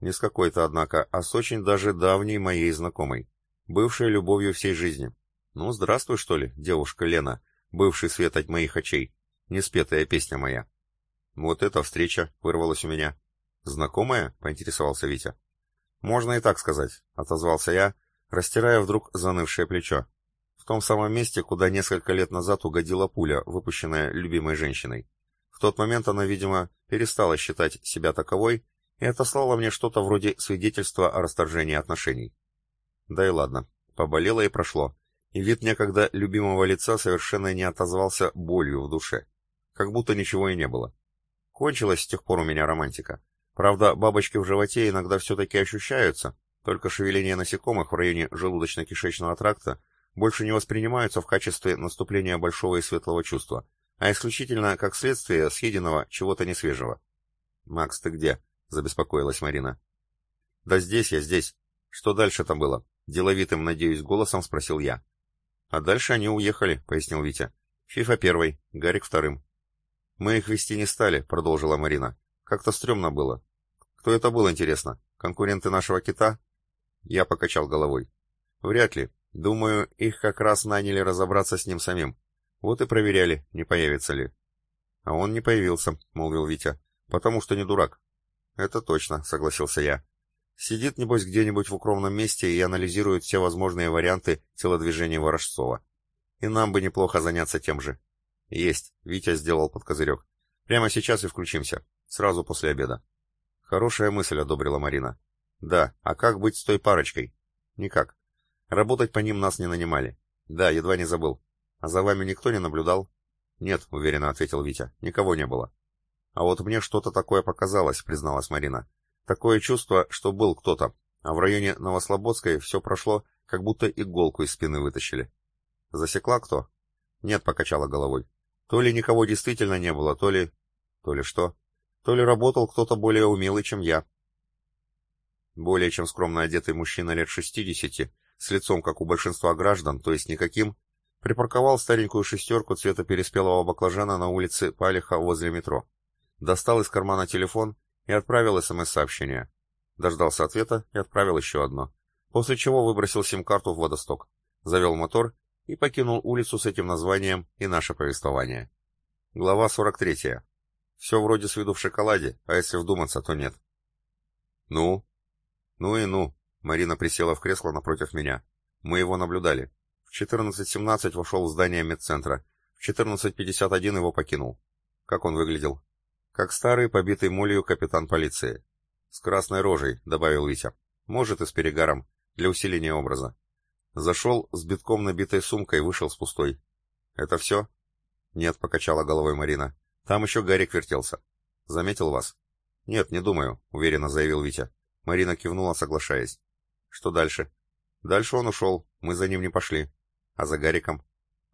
S1: Не с какой-то, однако, а с очень даже давней моей знакомой, бывшей любовью всей жизни. Ну, здравствуй, что ли, девушка Лена, бывший свет от моих очей, неспетая песня моя. Вот эта встреча вырвалась у меня. Знакомая? — поинтересовался Витя. Можно и так сказать, — отозвался я, растирая вдруг занывшее плечо. В том самом месте, куда несколько лет назад угодила пуля, выпущенная любимой женщиной тот момент она, видимо, перестала считать себя таковой и отослала мне что-то вроде свидетельства о расторжении отношений. Да и ладно, поболело и прошло, и вид некогда любимого лица совершенно не отозвался болью в душе, как будто ничего и не было. Кончилась с тех пор у меня романтика. Правда, бабочки в животе иногда все-таки ощущаются, только шевеление насекомых в районе желудочно-кишечного тракта больше не воспринимаются в качестве наступления большого и светлого чувства, а исключительно как следствие съеденного чего-то несвежего. «Макс, ты где?» — забеспокоилась Марина. «Да здесь я, здесь. Что дальше там было?» — деловитым, надеюсь, голосом спросил я. «А дальше они уехали», — пояснил Витя. «Фифа первый, Гарик вторым». «Мы их вести не стали», — продолжила Марина. «Как-то стрёмно было. Кто это был, интересно? Конкуренты нашего кита?» Я покачал головой. «Вряд ли. Думаю, их как раз наняли разобраться с ним самим. Вот и проверяли, не появится ли. А он не появился, молвил Витя, потому что не дурак. Это точно, согласился я. Сидит, небось, где-нибудь в укромном месте и анализирует все возможные варианты телодвижения Ворожцова. И нам бы неплохо заняться тем же. Есть, Витя сделал под козырек. Прямо сейчас и включимся. Сразу после обеда. Хорошая мысль, одобрила Марина. Да, а как быть с той парочкой? Никак. Работать по ним нас не нанимали. Да, едва не забыл. А за вами никто не наблюдал? Нет, уверенно ответил Витя. Никого не было. А вот мне что-то такое показалось, призналась Марина. Такое чувство, что был кто-то, а в районе Новослободской все прошло, как будто иголку из спины вытащили. Засекла кто? Нет, покачала головой. То ли никого действительно не было, то ли... То ли что? То ли работал кто-то более умелый, чем я. Более чем скромно одетый мужчина лет шестидесяти, с лицом, как у большинства граждан, то есть никаким, припарковал старенькую шестерку цвета переспелого баклажана на улице Палиха возле метро. Достал из кармана телефон и отправил СМС-сообщение. Дождался ответа и отправил еще одно. После чего выбросил сим-карту в водосток, завел мотор и покинул улицу с этим названием и наше повествование. Глава 43. Все вроде с виду в шоколаде, а если вдуматься, то нет. Ну? Ну и ну. Марина присела в кресло напротив меня. Мы его наблюдали. В 14.17 вошел в здание медцентра. В 14.51 его покинул. Как он выглядел? Как старый, побитый молью капитан полиции. С красной рожей, добавил Витя. Может, и с перегаром, для усиления образа. Зашел с битком набитой сумкой, вышел с пустой. Это все? Нет, покачала головой Марина. Там еще Гарик вертелся. Заметил вас? Нет, не думаю, уверенно заявил Витя. Марина кивнула, соглашаясь. Что дальше? Дальше он ушел, мы за ним не пошли. А за Гариком?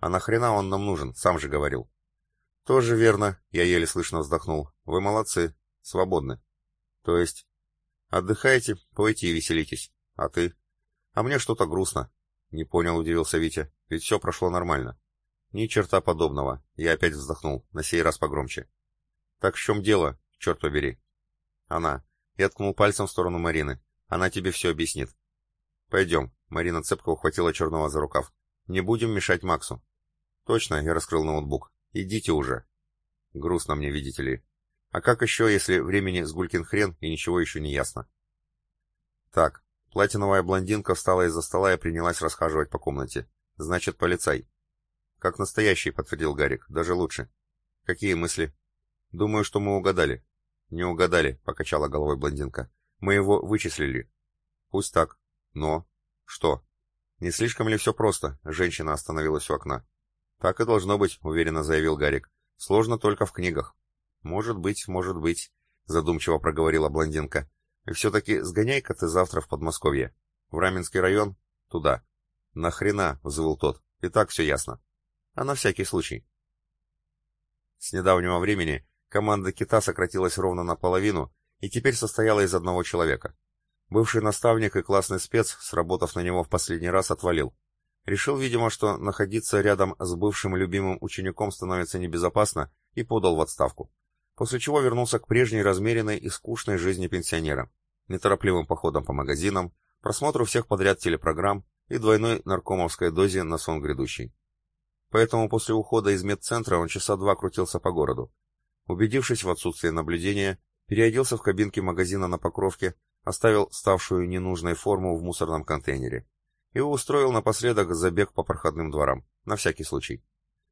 S1: А нахрена он нам нужен, сам же говорил. Тоже верно, я еле слышно вздохнул. Вы молодцы, свободны. То есть? Отдыхаете, пойте и веселитесь. А ты? А мне что-то грустно. Не понял, удивился Витя. Ведь все прошло нормально. Ни черта подобного. Я опять вздохнул, на сей раз погромче. Так в чем дело, черт побери? Она. Я ткнул пальцем в сторону Марины. Она тебе все объяснит. «Пойдем», — Марина цепко ухватила Черного за рукав. «Не будем мешать Максу». «Точно», — я раскрыл ноутбук. «Идите уже». Грустно мне, видите ли. А как еще, если времени с Гулькин хрен и ничего еще не ясно? Так, платиновая блондинка встала из-за стола и принялась расхаживать по комнате. Значит, полицай. Как настоящий, подтвердил Гарик, даже лучше. Какие мысли? Думаю, что мы угадали. Не угадали, покачала головой блондинка. Мы его вычислили. Пусть так. Но... Что? Не слишком ли все просто? Женщина остановилась у окна. Так и должно быть, уверенно заявил Гарик. Сложно только в книгах. Может быть, может быть, задумчиво проговорила блондинка. И все-таки сгоняй-ка ты завтра в Подмосковье. В Раменский район? Туда. Нахрена, взвыл тот. И так все ясно. А на всякий случай. С недавнего времени команда кита сократилась ровно наполовину и теперь состояла из одного человека. Бывший наставник и классный спец, сработав на него в последний раз, отвалил. Решил, видимо, что находиться рядом с бывшим любимым учеником становится небезопасно, и подал в отставку. После чего вернулся к прежней размеренной и скучной жизни пенсионера. Неторопливым походом по магазинам, просмотру всех подряд телепрограмм и двойной наркомовской дозе на сон грядущий. Поэтому после ухода из медцентра он часа два крутился по городу. Убедившись в отсутствии наблюдения, переоделся в кабинке магазина на Покровке, оставил ставшую ненужной форму в мусорном контейнере и устроил напоследок забег по проходным дворам, на всякий случай.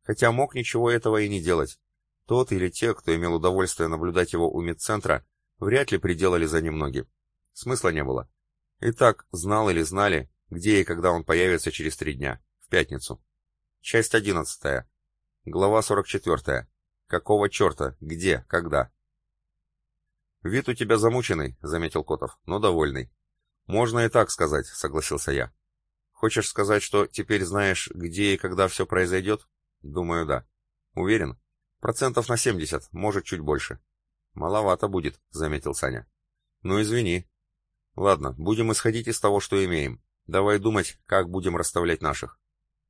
S1: Хотя мог ничего этого и не делать. Тот или те, кто имел удовольствие наблюдать его у медцентра, вряд ли приделали за ним ноги. Смысла не было. Итак, знал или знали, где и когда он появится через три дня, в пятницу. Часть одиннадцатая. Глава сорок четвертая. Какого черта? Где? Когда? «Вид у тебя замученный», — заметил Котов, — «но довольный». «Можно и так сказать», — согласился я. «Хочешь сказать, что теперь знаешь, где и когда все произойдет?» «Думаю, да». «Уверен?» «Процентов на семьдесят, может, чуть больше». «Маловато будет», — заметил Саня. «Ну, извини». «Ладно, будем исходить из того, что имеем. Давай думать, как будем расставлять наших».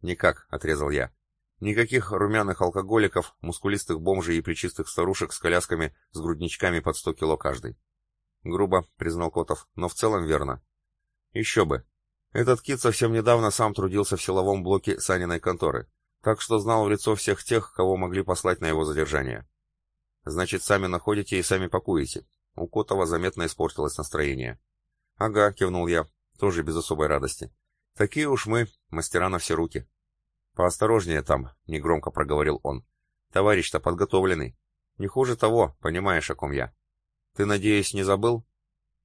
S1: «Никак», — отрезал я. Никаких румяных алкоголиков, мускулистых бомжей и причистых старушек с колясками с грудничками под сто кило каждый. Грубо, признал Котов, но в целом верно. Еще бы. Этот кит совсем недавно сам трудился в силовом блоке Саниной конторы, так что знал в лицо всех тех, кого могли послать на его задержание. Значит, сами находите и сами пакуете. У Котова заметно испортилось настроение. «Ага», — кивнул я, тоже без особой радости. «Такие уж мы, мастера на все руки». «Поосторожнее там», — негромко проговорил он. «Товарищ-то подготовленный. Не хуже того, понимаешь, о ком я. Ты, надеюсь, не забыл?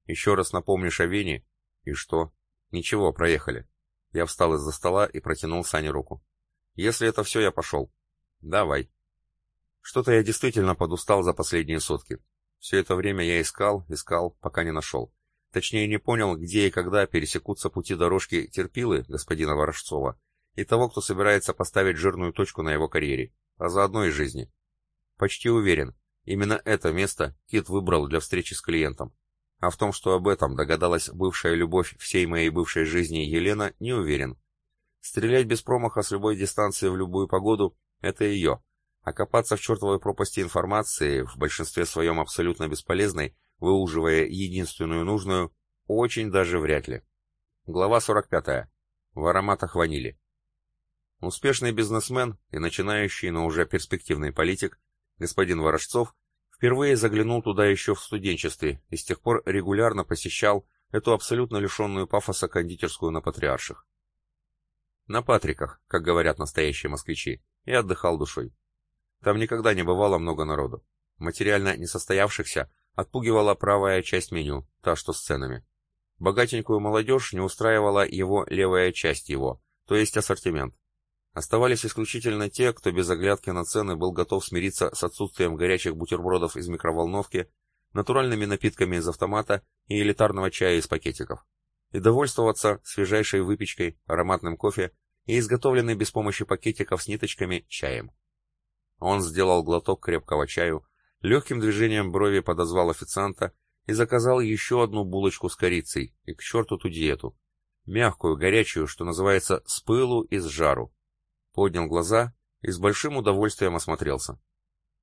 S1: Еще раз напомнишь о Вене? И что? Ничего, проехали». Я встал из-за стола и протянул Сане руку. «Если это все, я пошел». «Давай». Что-то я действительно подустал за последние сутки. Все это время я искал, искал, пока не нашел. Точнее, не понял, где и когда пересекутся пути дорожки терпилы господина Ворожцова и того, кто собирается поставить жирную точку на его карьере, а заодно и жизни. Почти уверен, именно это место Кит выбрал для встречи с клиентом. А в том, что об этом догадалась бывшая любовь всей моей бывшей жизни Елена, не уверен. Стрелять без промаха с любой дистанции в любую погоду — это ее. А копаться в чертовой пропасти информации, в большинстве своем абсолютно бесполезной, выуживая единственную нужную, очень даже вряд ли. Глава 45. В ароматах ванили. Успешный бизнесмен и начинающий, но уже перспективный политик, господин Ворожцов, впервые заглянул туда еще в студенчестве и с тех пор регулярно посещал эту абсолютно лишенную пафоса кондитерскую на Патриарших. На Патриках, как говорят настоящие москвичи, и отдыхал душой. Там никогда не бывало много народу. Материально несостоявшихся отпугивала правая часть меню, та, что с ценами. Богатенькую молодежь не устраивала его левая часть его, то есть ассортимент. Оставались исключительно те, кто без оглядки на цены был готов смириться с отсутствием горячих бутербродов из микроволновки, натуральными напитками из автомата и элитарного чая из пакетиков, и довольствоваться свежайшей выпечкой, ароматным кофе и изготовленной без помощи пакетиков с ниточками чаем. Он сделал глоток крепкого чаю, легким движением брови подозвал официанта и заказал еще одну булочку с корицей, и к черту ту диету. Мягкую, горячую, что называется, с пылу и с жару поднял глаза и с большим удовольствием осмотрелся.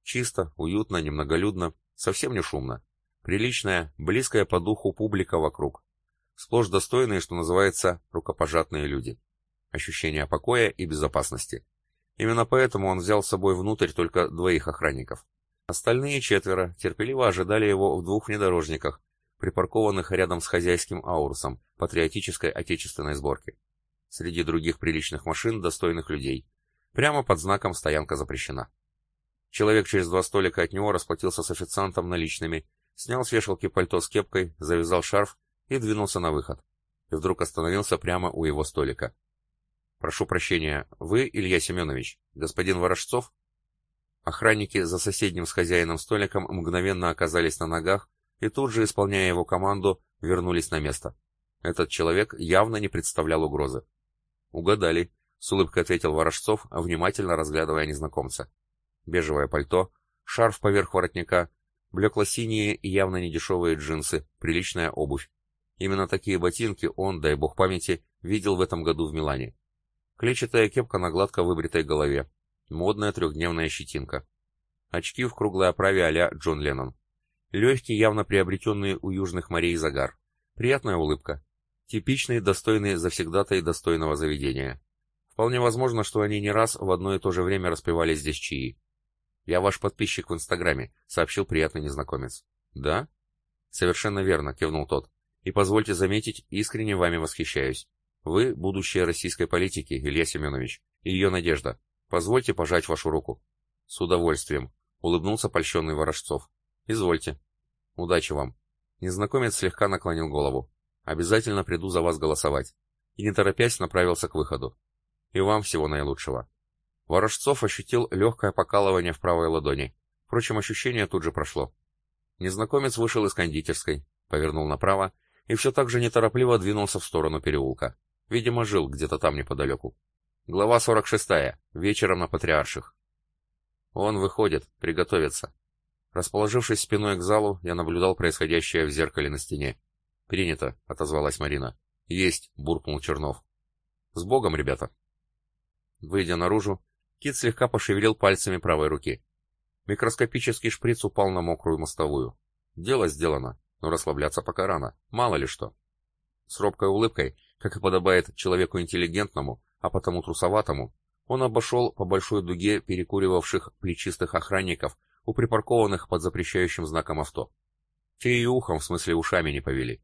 S1: Чисто, уютно, немноголюдно, совсем не шумно. Приличная, близкая по духу публика вокруг. Сплошь достойные, что называется, рукопожатные люди. Ощущение покоя и безопасности. Именно поэтому он взял с собой внутрь только двоих охранников. Остальные четверо терпеливо ожидали его в двух внедорожниках, припаркованных рядом с хозяйским аурусом патриотической отечественной сборки среди других приличных машин достойных людей. Прямо под знаком «Стоянка запрещена». Человек через два столика от него расплатился с официантом наличными, снял с вешалки пальто с кепкой, завязал шарф и двинулся на выход. И вдруг остановился прямо у его столика. «Прошу прощения, вы Илья Семенович, господин Ворожцов?» Охранники за соседним с хозяином столиком мгновенно оказались на ногах и тут же, исполняя его команду, вернулись на место. Этот человек явно не представлял угрозы. «Угадали», — с улыбкой ответил Ворожцов, внимательно разглядывая незнакомца. Бежевое пальто, шарф поверх воротника, блекло-синие и явно недешевые джинсы, приличная обувь. Именно такие ботинки он, дай бог памяти, видел в этом году в Милане. Клетчатая кепка на гладко выбритой голове, модная трехдневная щетинка. Очки в круглой оправе а Джон Леннон. Легкий, явно приобретенный у южных морей загар. Приятная улыбка. Типичный, достойный завсегдатай достойного заведения. Вполне возможно, что они не раз в одно и то же время распевали здесь чаи. «Я ваш подписчик в Инстаграме», — сообщил приятный незнакомец. «Да?» «Совершенно верно», — кивнул тот. «И позвольте заметить, искренне вами восхищаюсь. Вы — будущее российской политики, Илья Семенович, и ее надежда. Позвольте пожать вашу руку». «С удовольствием», — улыбнулся польщенный Ворожцов. «Извольте». «Удачи вам». Незнакомец слегка наклонил голову. Обязательно приду за вас голосовать. И не торопясь направился к выходу. И вам всего наилучшего. Ворожцов ощутил легкое покалывание в правой ладони. Впрочем, ощущение тут же прошло. Незнакомец вышел из кондитерской, повернул направо и все так же неторопливо двинулся в сторону переулка. Видимо, жил где-то там неподалеку. Глава 46. Вечером на Патриарших. Он выходит, приготовиться. Расположившись спиной к залу, я наблюдал происходящее в зеркале на стене. «Принято», — отозвалась Марина. «Есть», — буркнул Чернов. «С Богом, ребята». Выйдя наружу, Кит слегка пошевелил пальцами правой руки. Микроскопический шприц упал на мокрую мостовую. Дело сделано, но расслабляться пока рано, мало ли что. С робкой улыбкой, как и подобает человеку интеллигентному, а потому трусоватому, он обошел по большой дуге перекуривавших плечистых охранников у припаркованных под запрещающим знаком авто. Те и ухом, в смысле ушами, не повели.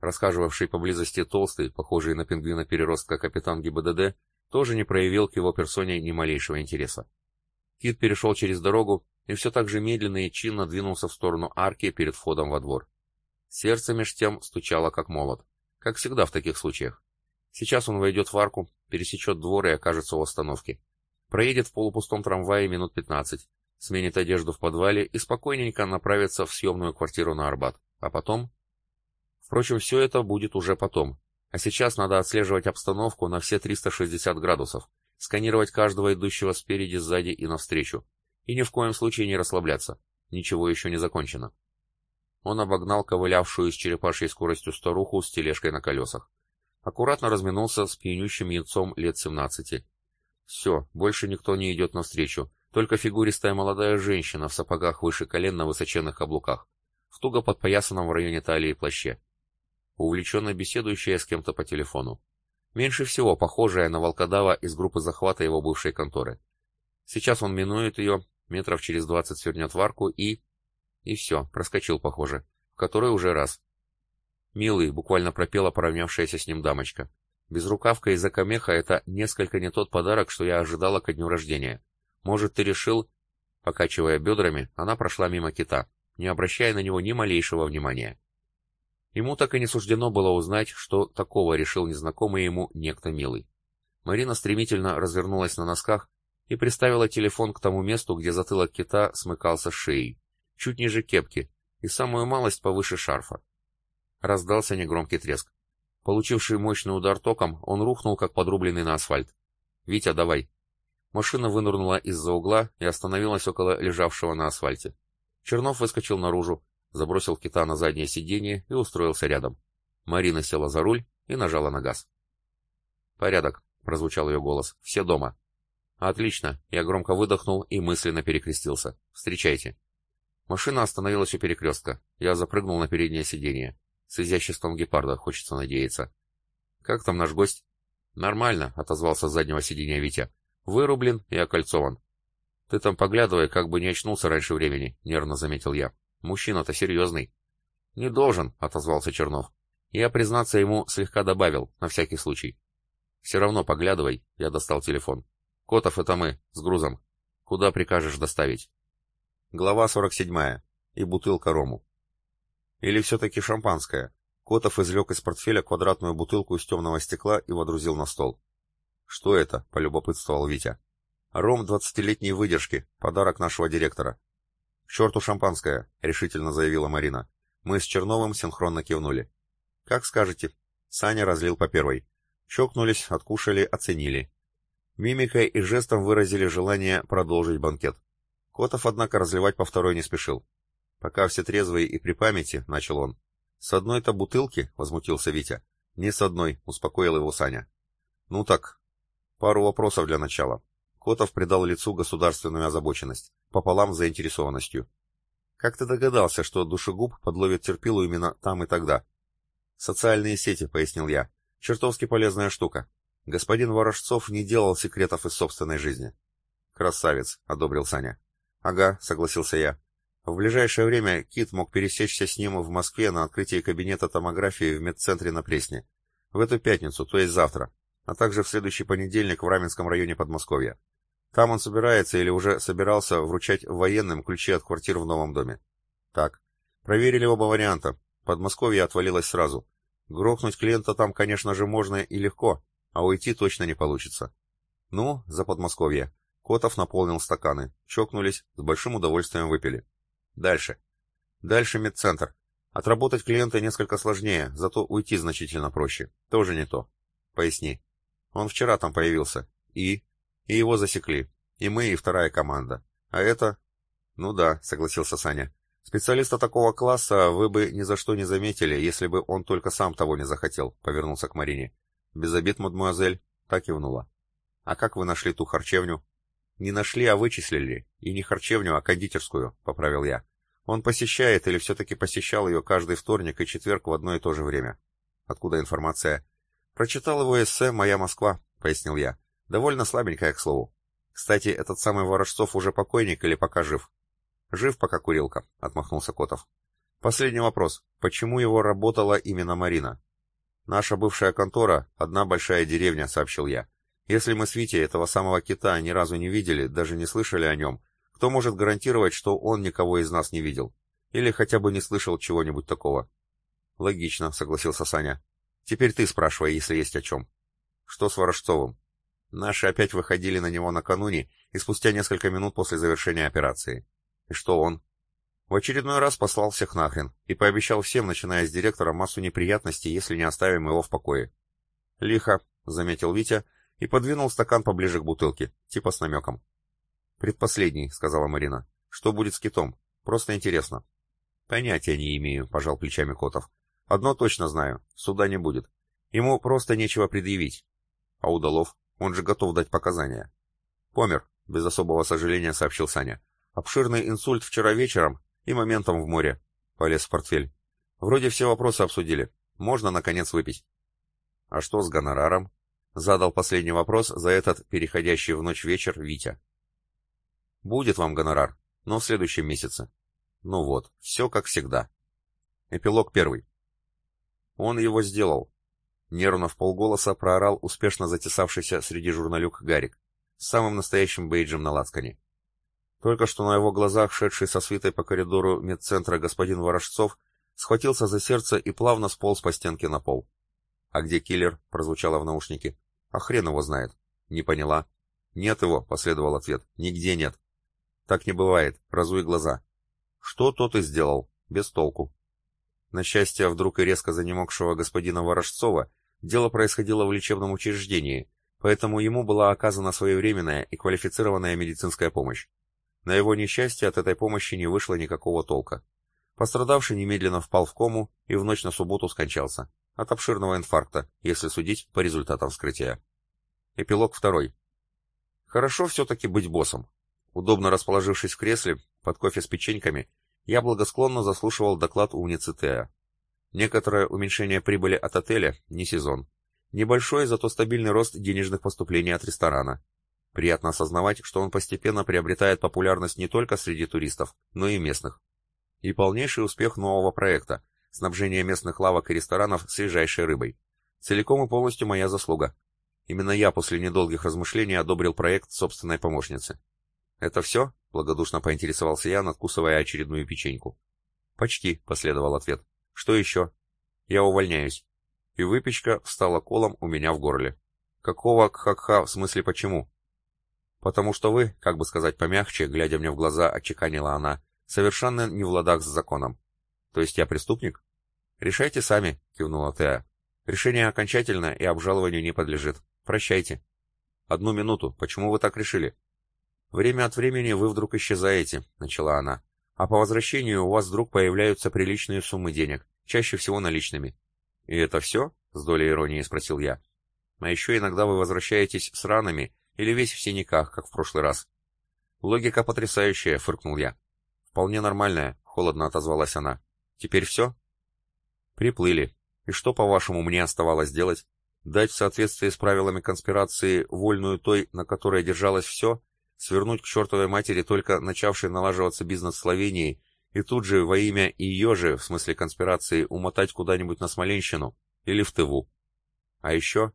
S1: Рассказывавший поблизости толстый, похожий на пингвина-переростка капитан ГИБДД, тоже не проявил к его персоне ни малейшего интереса. Кит перешел через дорогу и все так же медленно и чинно двинулся в сторону арки перед входом во двор. Сердце меж тем стучало как молот, как всегда в таких случаях. Сейчас он войдет в арку, пересечет двор и окажется у остановки. Проедет в полупустом трамвае минут пятнадцать, сменит одежду в подвале и спокойненько направится в съемную квартиру на Арбат. А потом... Впрочем, все это будет уже потом. А сейчас надо отслеживать обстановку на все 360 градусов, сканировать каждого идущего спереди, сзади и навстречу. И ни в коем случае не расслабляться. Ничего еще не закончено. Он обогнал ковылявшую с черепашьей скоростью старуху с тележкой на колесах. Аккуратно разминулся с пьянющим яйцом лет 17. Все, больше никто не идет навстречу, только фигуристая молодая женщина в сапогах выше колен на высоченных каблуках, в туго подпоясанном в районе талии плаще увлеченно беседующая с кем-то по телефону. Меньше всего похожая на волкодава из группы захвата его бывшей конторы. Сейчас он минует ее, метров через двадцать свернет в арку и... И все, проскочил, похоже. В который уже раз. «Милый», — буквально пропела поравнявшаяся с ним дамочка. «Безрукавка из-за камеха — это несколько не тот подарок, что я ожидала ко дню рождения. Может, ты решил...» Покачивая бедрами, она прошла мимо кита, не обращая на него ни малейшего внимания. Ему так и не суждено было узнать, что такого решил незнакомый ему некто милый. Марина стремительно развернулась на носках и приставила телефон к тому месту, где затылок кита смыкался шеей, чуть ниже кепки и самую малость повыше шарфа. Раздался негромкий треск. Получивший мощный удар током, он рухнул, как подрубленный на асфальт. «Витя, давай!» Машина вынырнула из-за угла и остановилась около лежавшего на асфальте. Чернов выскочил наружу, забросил кита на заднее сиденье и устроился рядом. Марина села за руль и нажала на газ. «Порядок», — прозвучал ее голос. «Все дома». «Отлично», — я громко выдохнул и мысленно перекрестился. «Встречайте». Машина остановилась у перекрестка. Я запрыгнул на переднее сиденье. С изяществом гепарда, хочется надеяться. «Как там наш гость?» «Нормально», — отозвался с заднего сиденья Витя. «Вырублен и окольцован». «Ты там поглядывай, как бы не очнулся раньше времени», — нервно заметил я. Мужчина-то серьезный. Не должен, отозвался Чернов. Я, признаться, ему слегка добавил, на всякий случай. Все равно поглядывай, я достал телефон. Котов, это мы, с грузом. Куда прикажешь доставить? Глава 47. И бутылка рому. Или все-таки шампанское? Котов извлек из портфеля квадратную бутылку из темного стекла и водрузил на стол. «Что это?» — полюбопытствовал Витя. «Ром двадцатилетней выдержки, подарок нашего директора. «К черту шампанское!» — решительно заявила Марина. Мы с Черновым синхронно кивнули. «Как скажете». Саня разлил по первой. Чокнулись, откушали, оценили. Мимикой и жестом выразили желание продолжить банкет. Котов, однако, разливать по второй не спешил. «Пока все трезвые и при памяти», — начал он. «С одной-то бутылки?» — возмутился Витя. «Не с одной», — успокоил его Саня. «Ну так, пару вопросов для начала. Котов придал лицу государственную озабоченность, пополам с заинтересованностью. «Как ты догадался, что душегуб подловит терпилу именно там и тогда?» «Социальные сети», — пояснил я. «Чертовски полезная штука. Господин Ворожцов не делал секретов из собственной жизни». «Красавец», — одобрил Саня. «Ага», — согласился я. В ближайшее время Кит мог пересечься с ним в Москве на открытии кабинета томографии в медцентре на Пресне. В эту пятницу, то есть завтра, а также в следующий понедельник в Раменском районе Подмосковья. Там он собирается или уже собирался вручать военным ключи от квартир в новом доме. Так, проверили оба варианта. Подмосковье отвалилось сразу. Грохнуть клиента там, конечно же, можно и легко, а уйти точно не получится. Ну, за Подмосковье. Котов наполнил стаканы, чокнулись, с большим удовольствием выпили. Дальше. Дальше медцентр. Отработать клиента несколько сложнее, зато уйти значительно проще. Тоже не то. Поясни. Он вчера там появился. И? И его засекли. И мы, и вторая команда. А это... Ну да, согласился Саня. Специалиста такого класса вы бы ни за что не заметили, если бы он только сам того не захотел, повернулся к Марине. Без обид, мадмуазель, так и внула. А как вы нашли ту харчевню? Не нашли, а вычислили. И не харчевню, а кондитерскую, поправил я. Он посещает или все-таки посещал ее каждый вторник и четверг в одно и то же время. Откуда информация? Прочитал его эссе «Моя Москва», пояснил я. Довольно слабенькая, к слову. Кстати, этот самый Ворожцов уже покойник или пока жив? Жив пока курилка, отмахнулся Котов. Последний вопрос. Почему его работала именно Марина? Наша бывшая контора — одна большая деревня, сообщил я. Если мы с Витей этого самого кита ни разу не видели, даже не слышали о нем, кто может гарантировать, что он никого из нас не видел? Или хотя бы не слышал чего-нибудь такого? Логично, согласился Саня. Теперь ты спрашивай, если есть о чем. Что с Ворожцовым? Наши опять выходили на него накануне и спустя несколько минут после завершения операции. И что он? В очередной раз послал всех нахрен и пообещал всем, начиная с директора, массу неприятностей, если не оставим его в покое. «Лихо», — заметил Витя и подвинул стакан поближе к бутылке, типа с намеком. «Предпоследний», — сказала Марина. «Что будет с китом? Просто интересно». «Понятия не имею», — пожал плечами Котов. «Одно точно знаю. Суда не будет. Ему просто нечего предъявить. А Удалов? Он же готов дать показания». «Помер», — без особого сожаления сообщил Саня. «Обширный инсульт вчера вечером и моментом в море». Полез в портфель. «Вроде все вопросы обсудили. Можно, наконец, выпить». «А что с гонораром?» — задал последний вопрос за этот переходящий в ночь вечер Витя. Будет вам гонорар, но в следующем месяце. Ну вот, все как всегда. Эпилог первый. Он его сделал. Нервно в полголоса проорал успешно затесавшийся среди журналюк Гарик, с самым настоящим бейджем на лацкане. Только что на его глазах, шедший со свитой по коридору медцентра господин Ворожцов, схватился за сердце и плавно сполз по стенке на пол. «А где киллер?» — прозвучало в наушнике. «А хрен его знает». «Не поняла». «Нет его», — последовал ответ. «Нигде нет». Так не бывает, разуй глаза. Что тот и сделал, без толку. На счастье вдруг и резко занемогшего господина Ворожцова, дело происходило в лечебном учреждении, поэтому ему была оказана своевременная и квалифицированная медицинская помощь. На его несчастье от этой помощи не вышло никакого толка. Пострадавший немедленно впал в кому и в ночь на субботу скончался. От обширного инфаркта, если судить по результатам вскрытия. Эпилог второй. Хорошо все-таки быть боссом. Удобно расположившись в кресле, под кофе с печеньками, я благосклонно заслушивал доклад умницы Теа. Некоторое уменьшение прибыли от отеля, не сезон. Небольшой, зато стабильный рост денежных поступлений от ресторана. Приятно осознавать, что он постепенно приобретает популярность не только среди туристов, но и местных. И полнейший успех нового проекта – снабжение местных лавок и ресторанов свежайшей рыбой. Целиком и полностью моя заслуга. Именно я после недолгих размышлений одобрил проект собственной помощницы. «Это все?» — благодушно поинтересовался я, надкусывая очередную печеньку. «Почти», — последовал ответ. «Что еще?» «Я увольняюсь». И выпечка встала колом у меня в горле. «Какого кха-кха, в смысле почему?» «Потому что вы, как бы сказать помягче, глядя мне в глаза, отчеканила она, совершенно не в ладах с законом. То есть я преступник?» «Решайте сами», — кивнула Теа. «Решение окончательно и обжалованию не подлежит. Прощайте». «Одну минуту. Почему вы так решили?» «Время от времени вы вдруг исчезаете», — начала она. «А по возвращению у вас вдруг появляются приличные суммы денег, чаще всего наличными». «И это все?» — с долей иронии спросил я. «А еще иногда вы возвращаетесь с ранами или весь в синяках, как в прошлый раз». «Логика потрясающая», — фыркнул я. «Вполне нормальная», — холодно отозвалась она. «Теперь все?» «Приплыли. И что, по-вашему, мне оставалось делать? Дать в соответствии с правилами конспирации вольную той, на которой держалось все, свернуть к чертовой матери только начавший налаживаться бизнес в Словении и тут же во имя ее же, в смысле конспирации, умотать куда-нибудь на Смоленщину или в Тыву. А еще...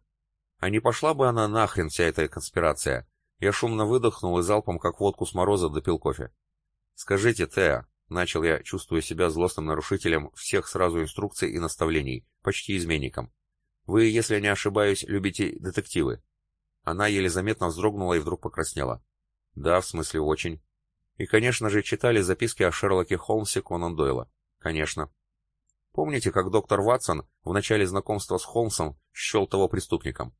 S1: А не пошла бы она нахрен вся эта конспирация? Я шумно выдохнул и залпом, как водку с мороза, допил кофе. «Скажите, Теа», — начал я, чувствуя себя злостным нарушителем всех сразу инструкций и наставлений, почти изменником. «Вы, если не ошибаюсь, любите детективы?» Она еле заметно вздрогнула и вдруг покраснела. Да, в смысле очень. И, конечно же, читали записки о Шерлоке Холмсе Конан Дойла. Конечно. Помните, как доктор Ватсон в начале знакомства с Холмсом счел того преступником?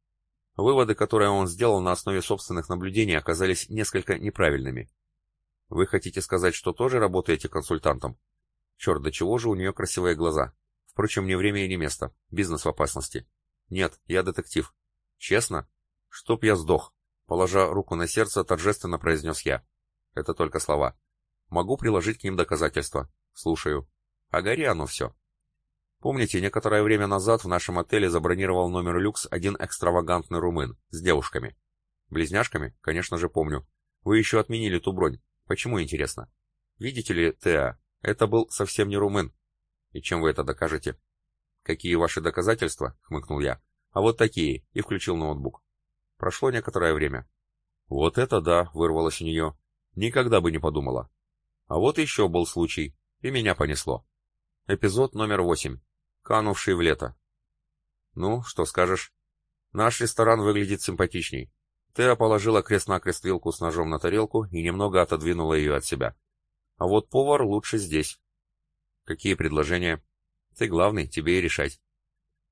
S1: Выводы, которые он сделал на основе собственных наблюдений, оказались несколько неправильными. Вы хотите сказать, что тоже работаете консультантом? Черт, до чего же у нее красивые глаза. Впрочем, не время и не место. Бизнес в опасности. Нет, я детектив. Честно? Чтоб я сдох. Положа руку на сердце, торжественно произнес я. Это только слова. Могу приложить к ним доказательства. Слушаю. А гори оно все. Помните, некоторое время назад в нашем отеле забронировал номер люкс один экстравагантный румын с девушками. Близняшками? Конечно же, помню. Вы еще отменили ту бронь. Почему, интересно? Видите ли, Теа, это был совсем не румын. И чем вы это докажете? Какие ваши доказательства? хмыкнул я. А вот такие, и включил ноутбук. Прошло некоторое время. Вот это да, вырвалось у нее. Никогда бы не подумала. А вот еще был случай, и меня понесло. Эпизод номер восемь. Канувший в лето. Ну, что скажешь? Наш ресторан выглядит симпатичней. Теа положила крест-накрест вилку с ножом на тарелку и немного отодвинула ее от себя. А вот повар лучше здесь. Какие предложения? Ты главный, тебе и решать.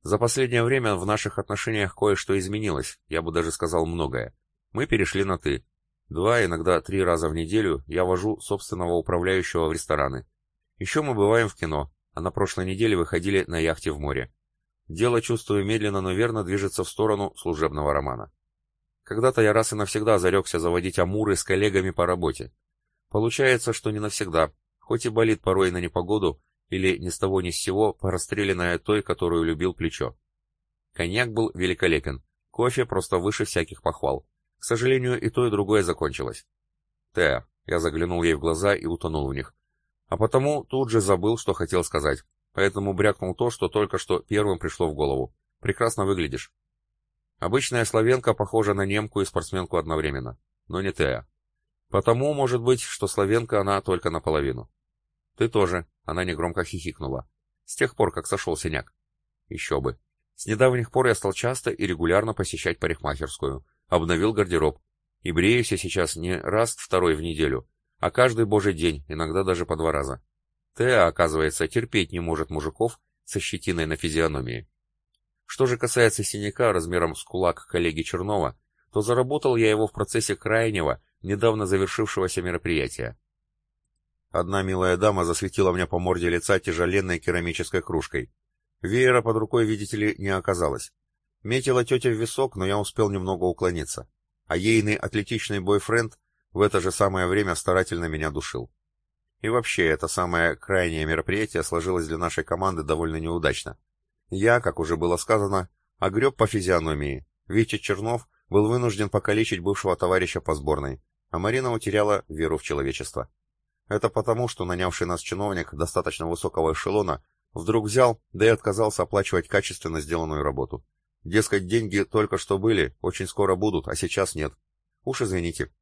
S1: За последнее время в наших отношениях кое-что изменилось, я бы даже сказал многое. Мы перешли на «ты». Два, иногда три раза в неделю я вожу собственного управляющего в рестораны. Еще мы бываем в кино, а на прошлой неделе выходили на яхте в море. Дело, чувствую, медленно, но верно движется в сторону служебного романа. Когда-то я раз и навсегда зарекся заводить амуры с коллегами по работе. Получается, что не навсегда, хоть и болит порой на непогоду, или ни с того ни с сего порастреленная той, которую любил плечо. Коньяк был великолепен, кофе просто выше всяких похвал. К сожалению, и то, и другое закончилось. Теа, я заглянул ей в глаза и утонул в них. А потому тут же забыл, что хотел сказать. Поэтому брякнул то, что только что первым пришло в голову. Прекрасно выглядишь. Обычная славенка похожа на немку и спортсменку одновременно. Но не Теа. Потому, может быть, что славенка она только наполовину. Ты тоже, она негромко хихикнула. С тех пор, как сошел синяк. Еще бы. С недавних пор я стал часто и регулярно посещать парикмахерскую. Обновил гардероб. И бреюсь я сейчас не раз второй в неделю, а каждый божий день, иногда даже по два раза. Теа, оказывается, терпеть не может мужиков со щетиной на физиономии. Что же касается синяка размером с кулак коллеги Чернова, то заработал я его в процессе крайнего, недавно завершившегося мероприятия. Одна милая дама засветила мне по морде лица тяжеленной керамической кружкой. Веера под рукой, видите ли, не оказалось. Метила тетя в висок, но я успел немного уклониться. А ейный атлетичный бойфренд в это же самое время старательно меня душил. И вообще, это самое крайнее мероприятие сложилось для нашей команды довольно неудачно. Я, как уже было сказано, огреб по физиономии. Витя Чернов был вынужден покалечить бывшего товарища по сборной, а Марина утеряла веру в человечество. Это потому, что нанявший нас чиновник достаточно высокого эшелона вдруг взял, да и отказался оплачивать качественно сделанную работу. Дескать, деньги только что были, очень скоро будут, а сейчас нет. Уж извините.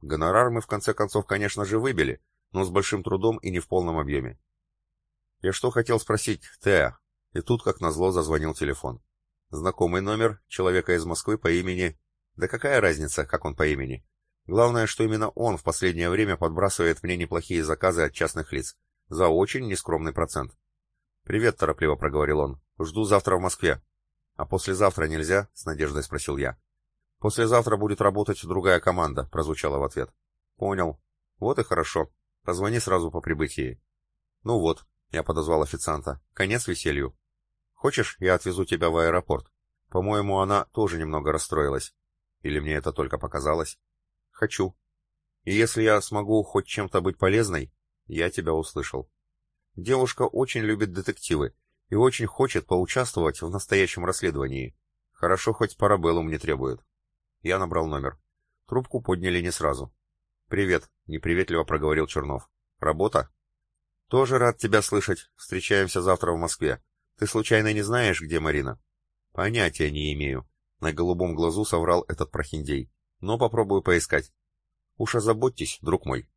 S1: Гонорар мы в конце концов, конечно же, выбили, но с большим трудом и не в полном объеме. Я что хотел спросить, Теа? И тут, как назло, зазвонил телефон. Знакомый номер человека из Москвы по имени... Да какая разница, как он по имени? Главное, что именно он в последнее время подбрасывает мне неплохие заказы от частных лиц. За очень нескромный процент. «Привет», — торопливо проговорил он. «Жду завтра в Москве». «А послезавтра нельзя?» — с надеждой спросил я. «Послезавтра будет работать другая команда», — прозвучало в ответ. «Понял. Вот и хорошо. Позвони сразу по прибытии». «Ну вот», — я подозвал официанта. «Конец веселью». «Хочешь, я отвезу тебя в аэропорт? По-моему, она тоже немного расстроилась. Или мне это только показалось?» Хочу. И если я смогу хоть чем-то быть полезной, я тебя услышал. Девушка очень любит детективы и очень хочет поучаствовать в настоящем расследовании. Хорошо, хоть парабеллум не требует. Я набрал номер. Трубку подняли не сразу. «Привет», — неприветливо проговорил Чернов. «Работа?» «Тоже рад тебя слышать. Встречаемся завтра в Москве. Ты случайно не знаешь, где Марина?» «Понятия не имею», — на голубом глазу соврал этот прохиндей но попробую поискать. Уж озаботьтесь, друг мой.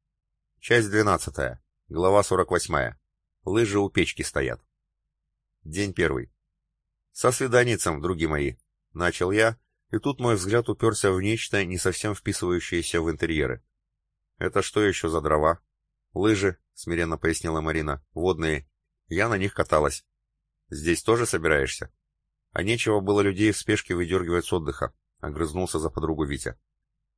S1: Часть двенадцатая. Глава сорок восьмая. Лыжи у печки стоят. День первый. Со свиданицем, други мои. Начал я, и тут мой взгляд уперся в нечто, не совсем вписывающееся в интерьеры. Это что еще за дрова? Лыжи, смиренно пояснила Марина, водные. Я на них каталась. Здесь тоже собираешься? А нечего было людей в спешке выдергивать с отдыха, огрызнулся за подругу Витя.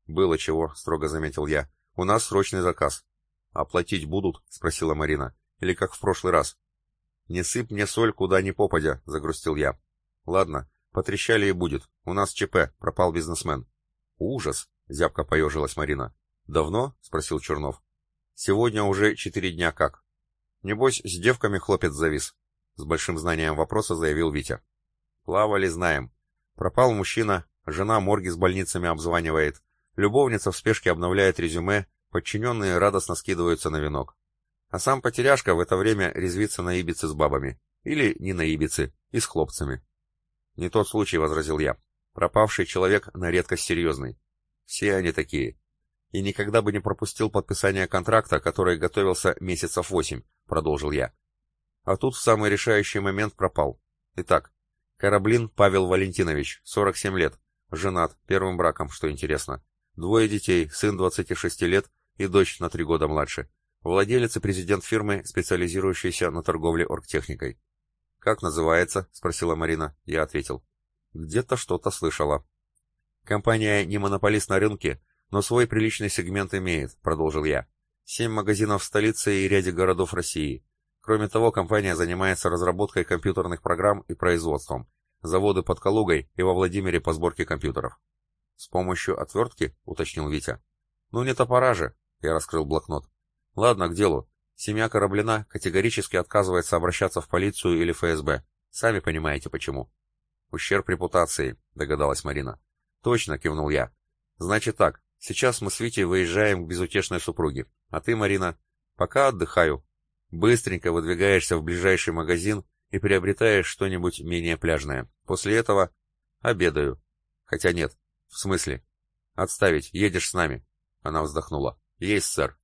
S1: «Было чего», — строго заметил я. «У нас срочный заказ». «Оплатить будут?» — спросила Марина. «Или как в прошлый раз?» «Не сыпь мне соль, куда ни попадя», — загрустил я. «Ладно, потрещали и будет. У нас ЧП, пропал бизнесмен». «Ужас!» — зябко поежилась Марина. «Давно?» — спросил Чернов. «Сегодня уже четыре дня как». «Небось, с девками хлопец завис», — с большим знанием вопроса заявил Витя. «Плавали, знаем. Пропал мужчина, жена морги с больницами обзванивает. Любовница в спешке обновляет резюме, подчиненные радостно скидываются на венок. А сам потеряшка в это время резвится на Ибице с бабами. Или не на Ибице, и с хлопцами. Не тот случай, возразил я. Пропавший человек на редкость серьезный. Все они такие. И никогда бы не пропустил подписание контракта, который готовился месяцев восемь, продолжил я. А тут в самый решающий момент пропал. Итак, Кораблин Павел Валентинович, 47 лет, женат, первым браком, что интересно. Двое детей, сын 26 лет и дочь на 3 года младше. Владелец и президент фирмы, специализирующейся на торговле оргтехникой. «Как называется?» — спросила Марина. Я ответил. «Где-то что-то слышала». «Компания не монополист на рынке, но свой приличный сегмент имеет», — продолжил я. «Семь магазинов в столице и ряде городов России. Кроме того, компания занимается разработкой компьютерных программ и производством. Заводы под Калугой и во Владимире по сборке компьютеров. С помощью отвертки, уточнил Витя. Ну не топора же, я раскрыл блокнот. Ладно, к делу. Семья Кораблина категорически отказывается обращаться в полицию или ФСБ. Сами понимаете почему. Ущерб репутации, догадалась Марина. Точно, кивнул я. Значит так, сейчас мы с Витей выезжаем к безутешной супруге. А ты, Марина, пока отдыхаю, Быстренько выдвигаешься в ближайший магазин и приобретаешь что-нибудь менее пляжное. После этого обедаю. Хотя нет. В смысле? Отставить. Едешь с нами. Она вздохнула. Есть, сэр.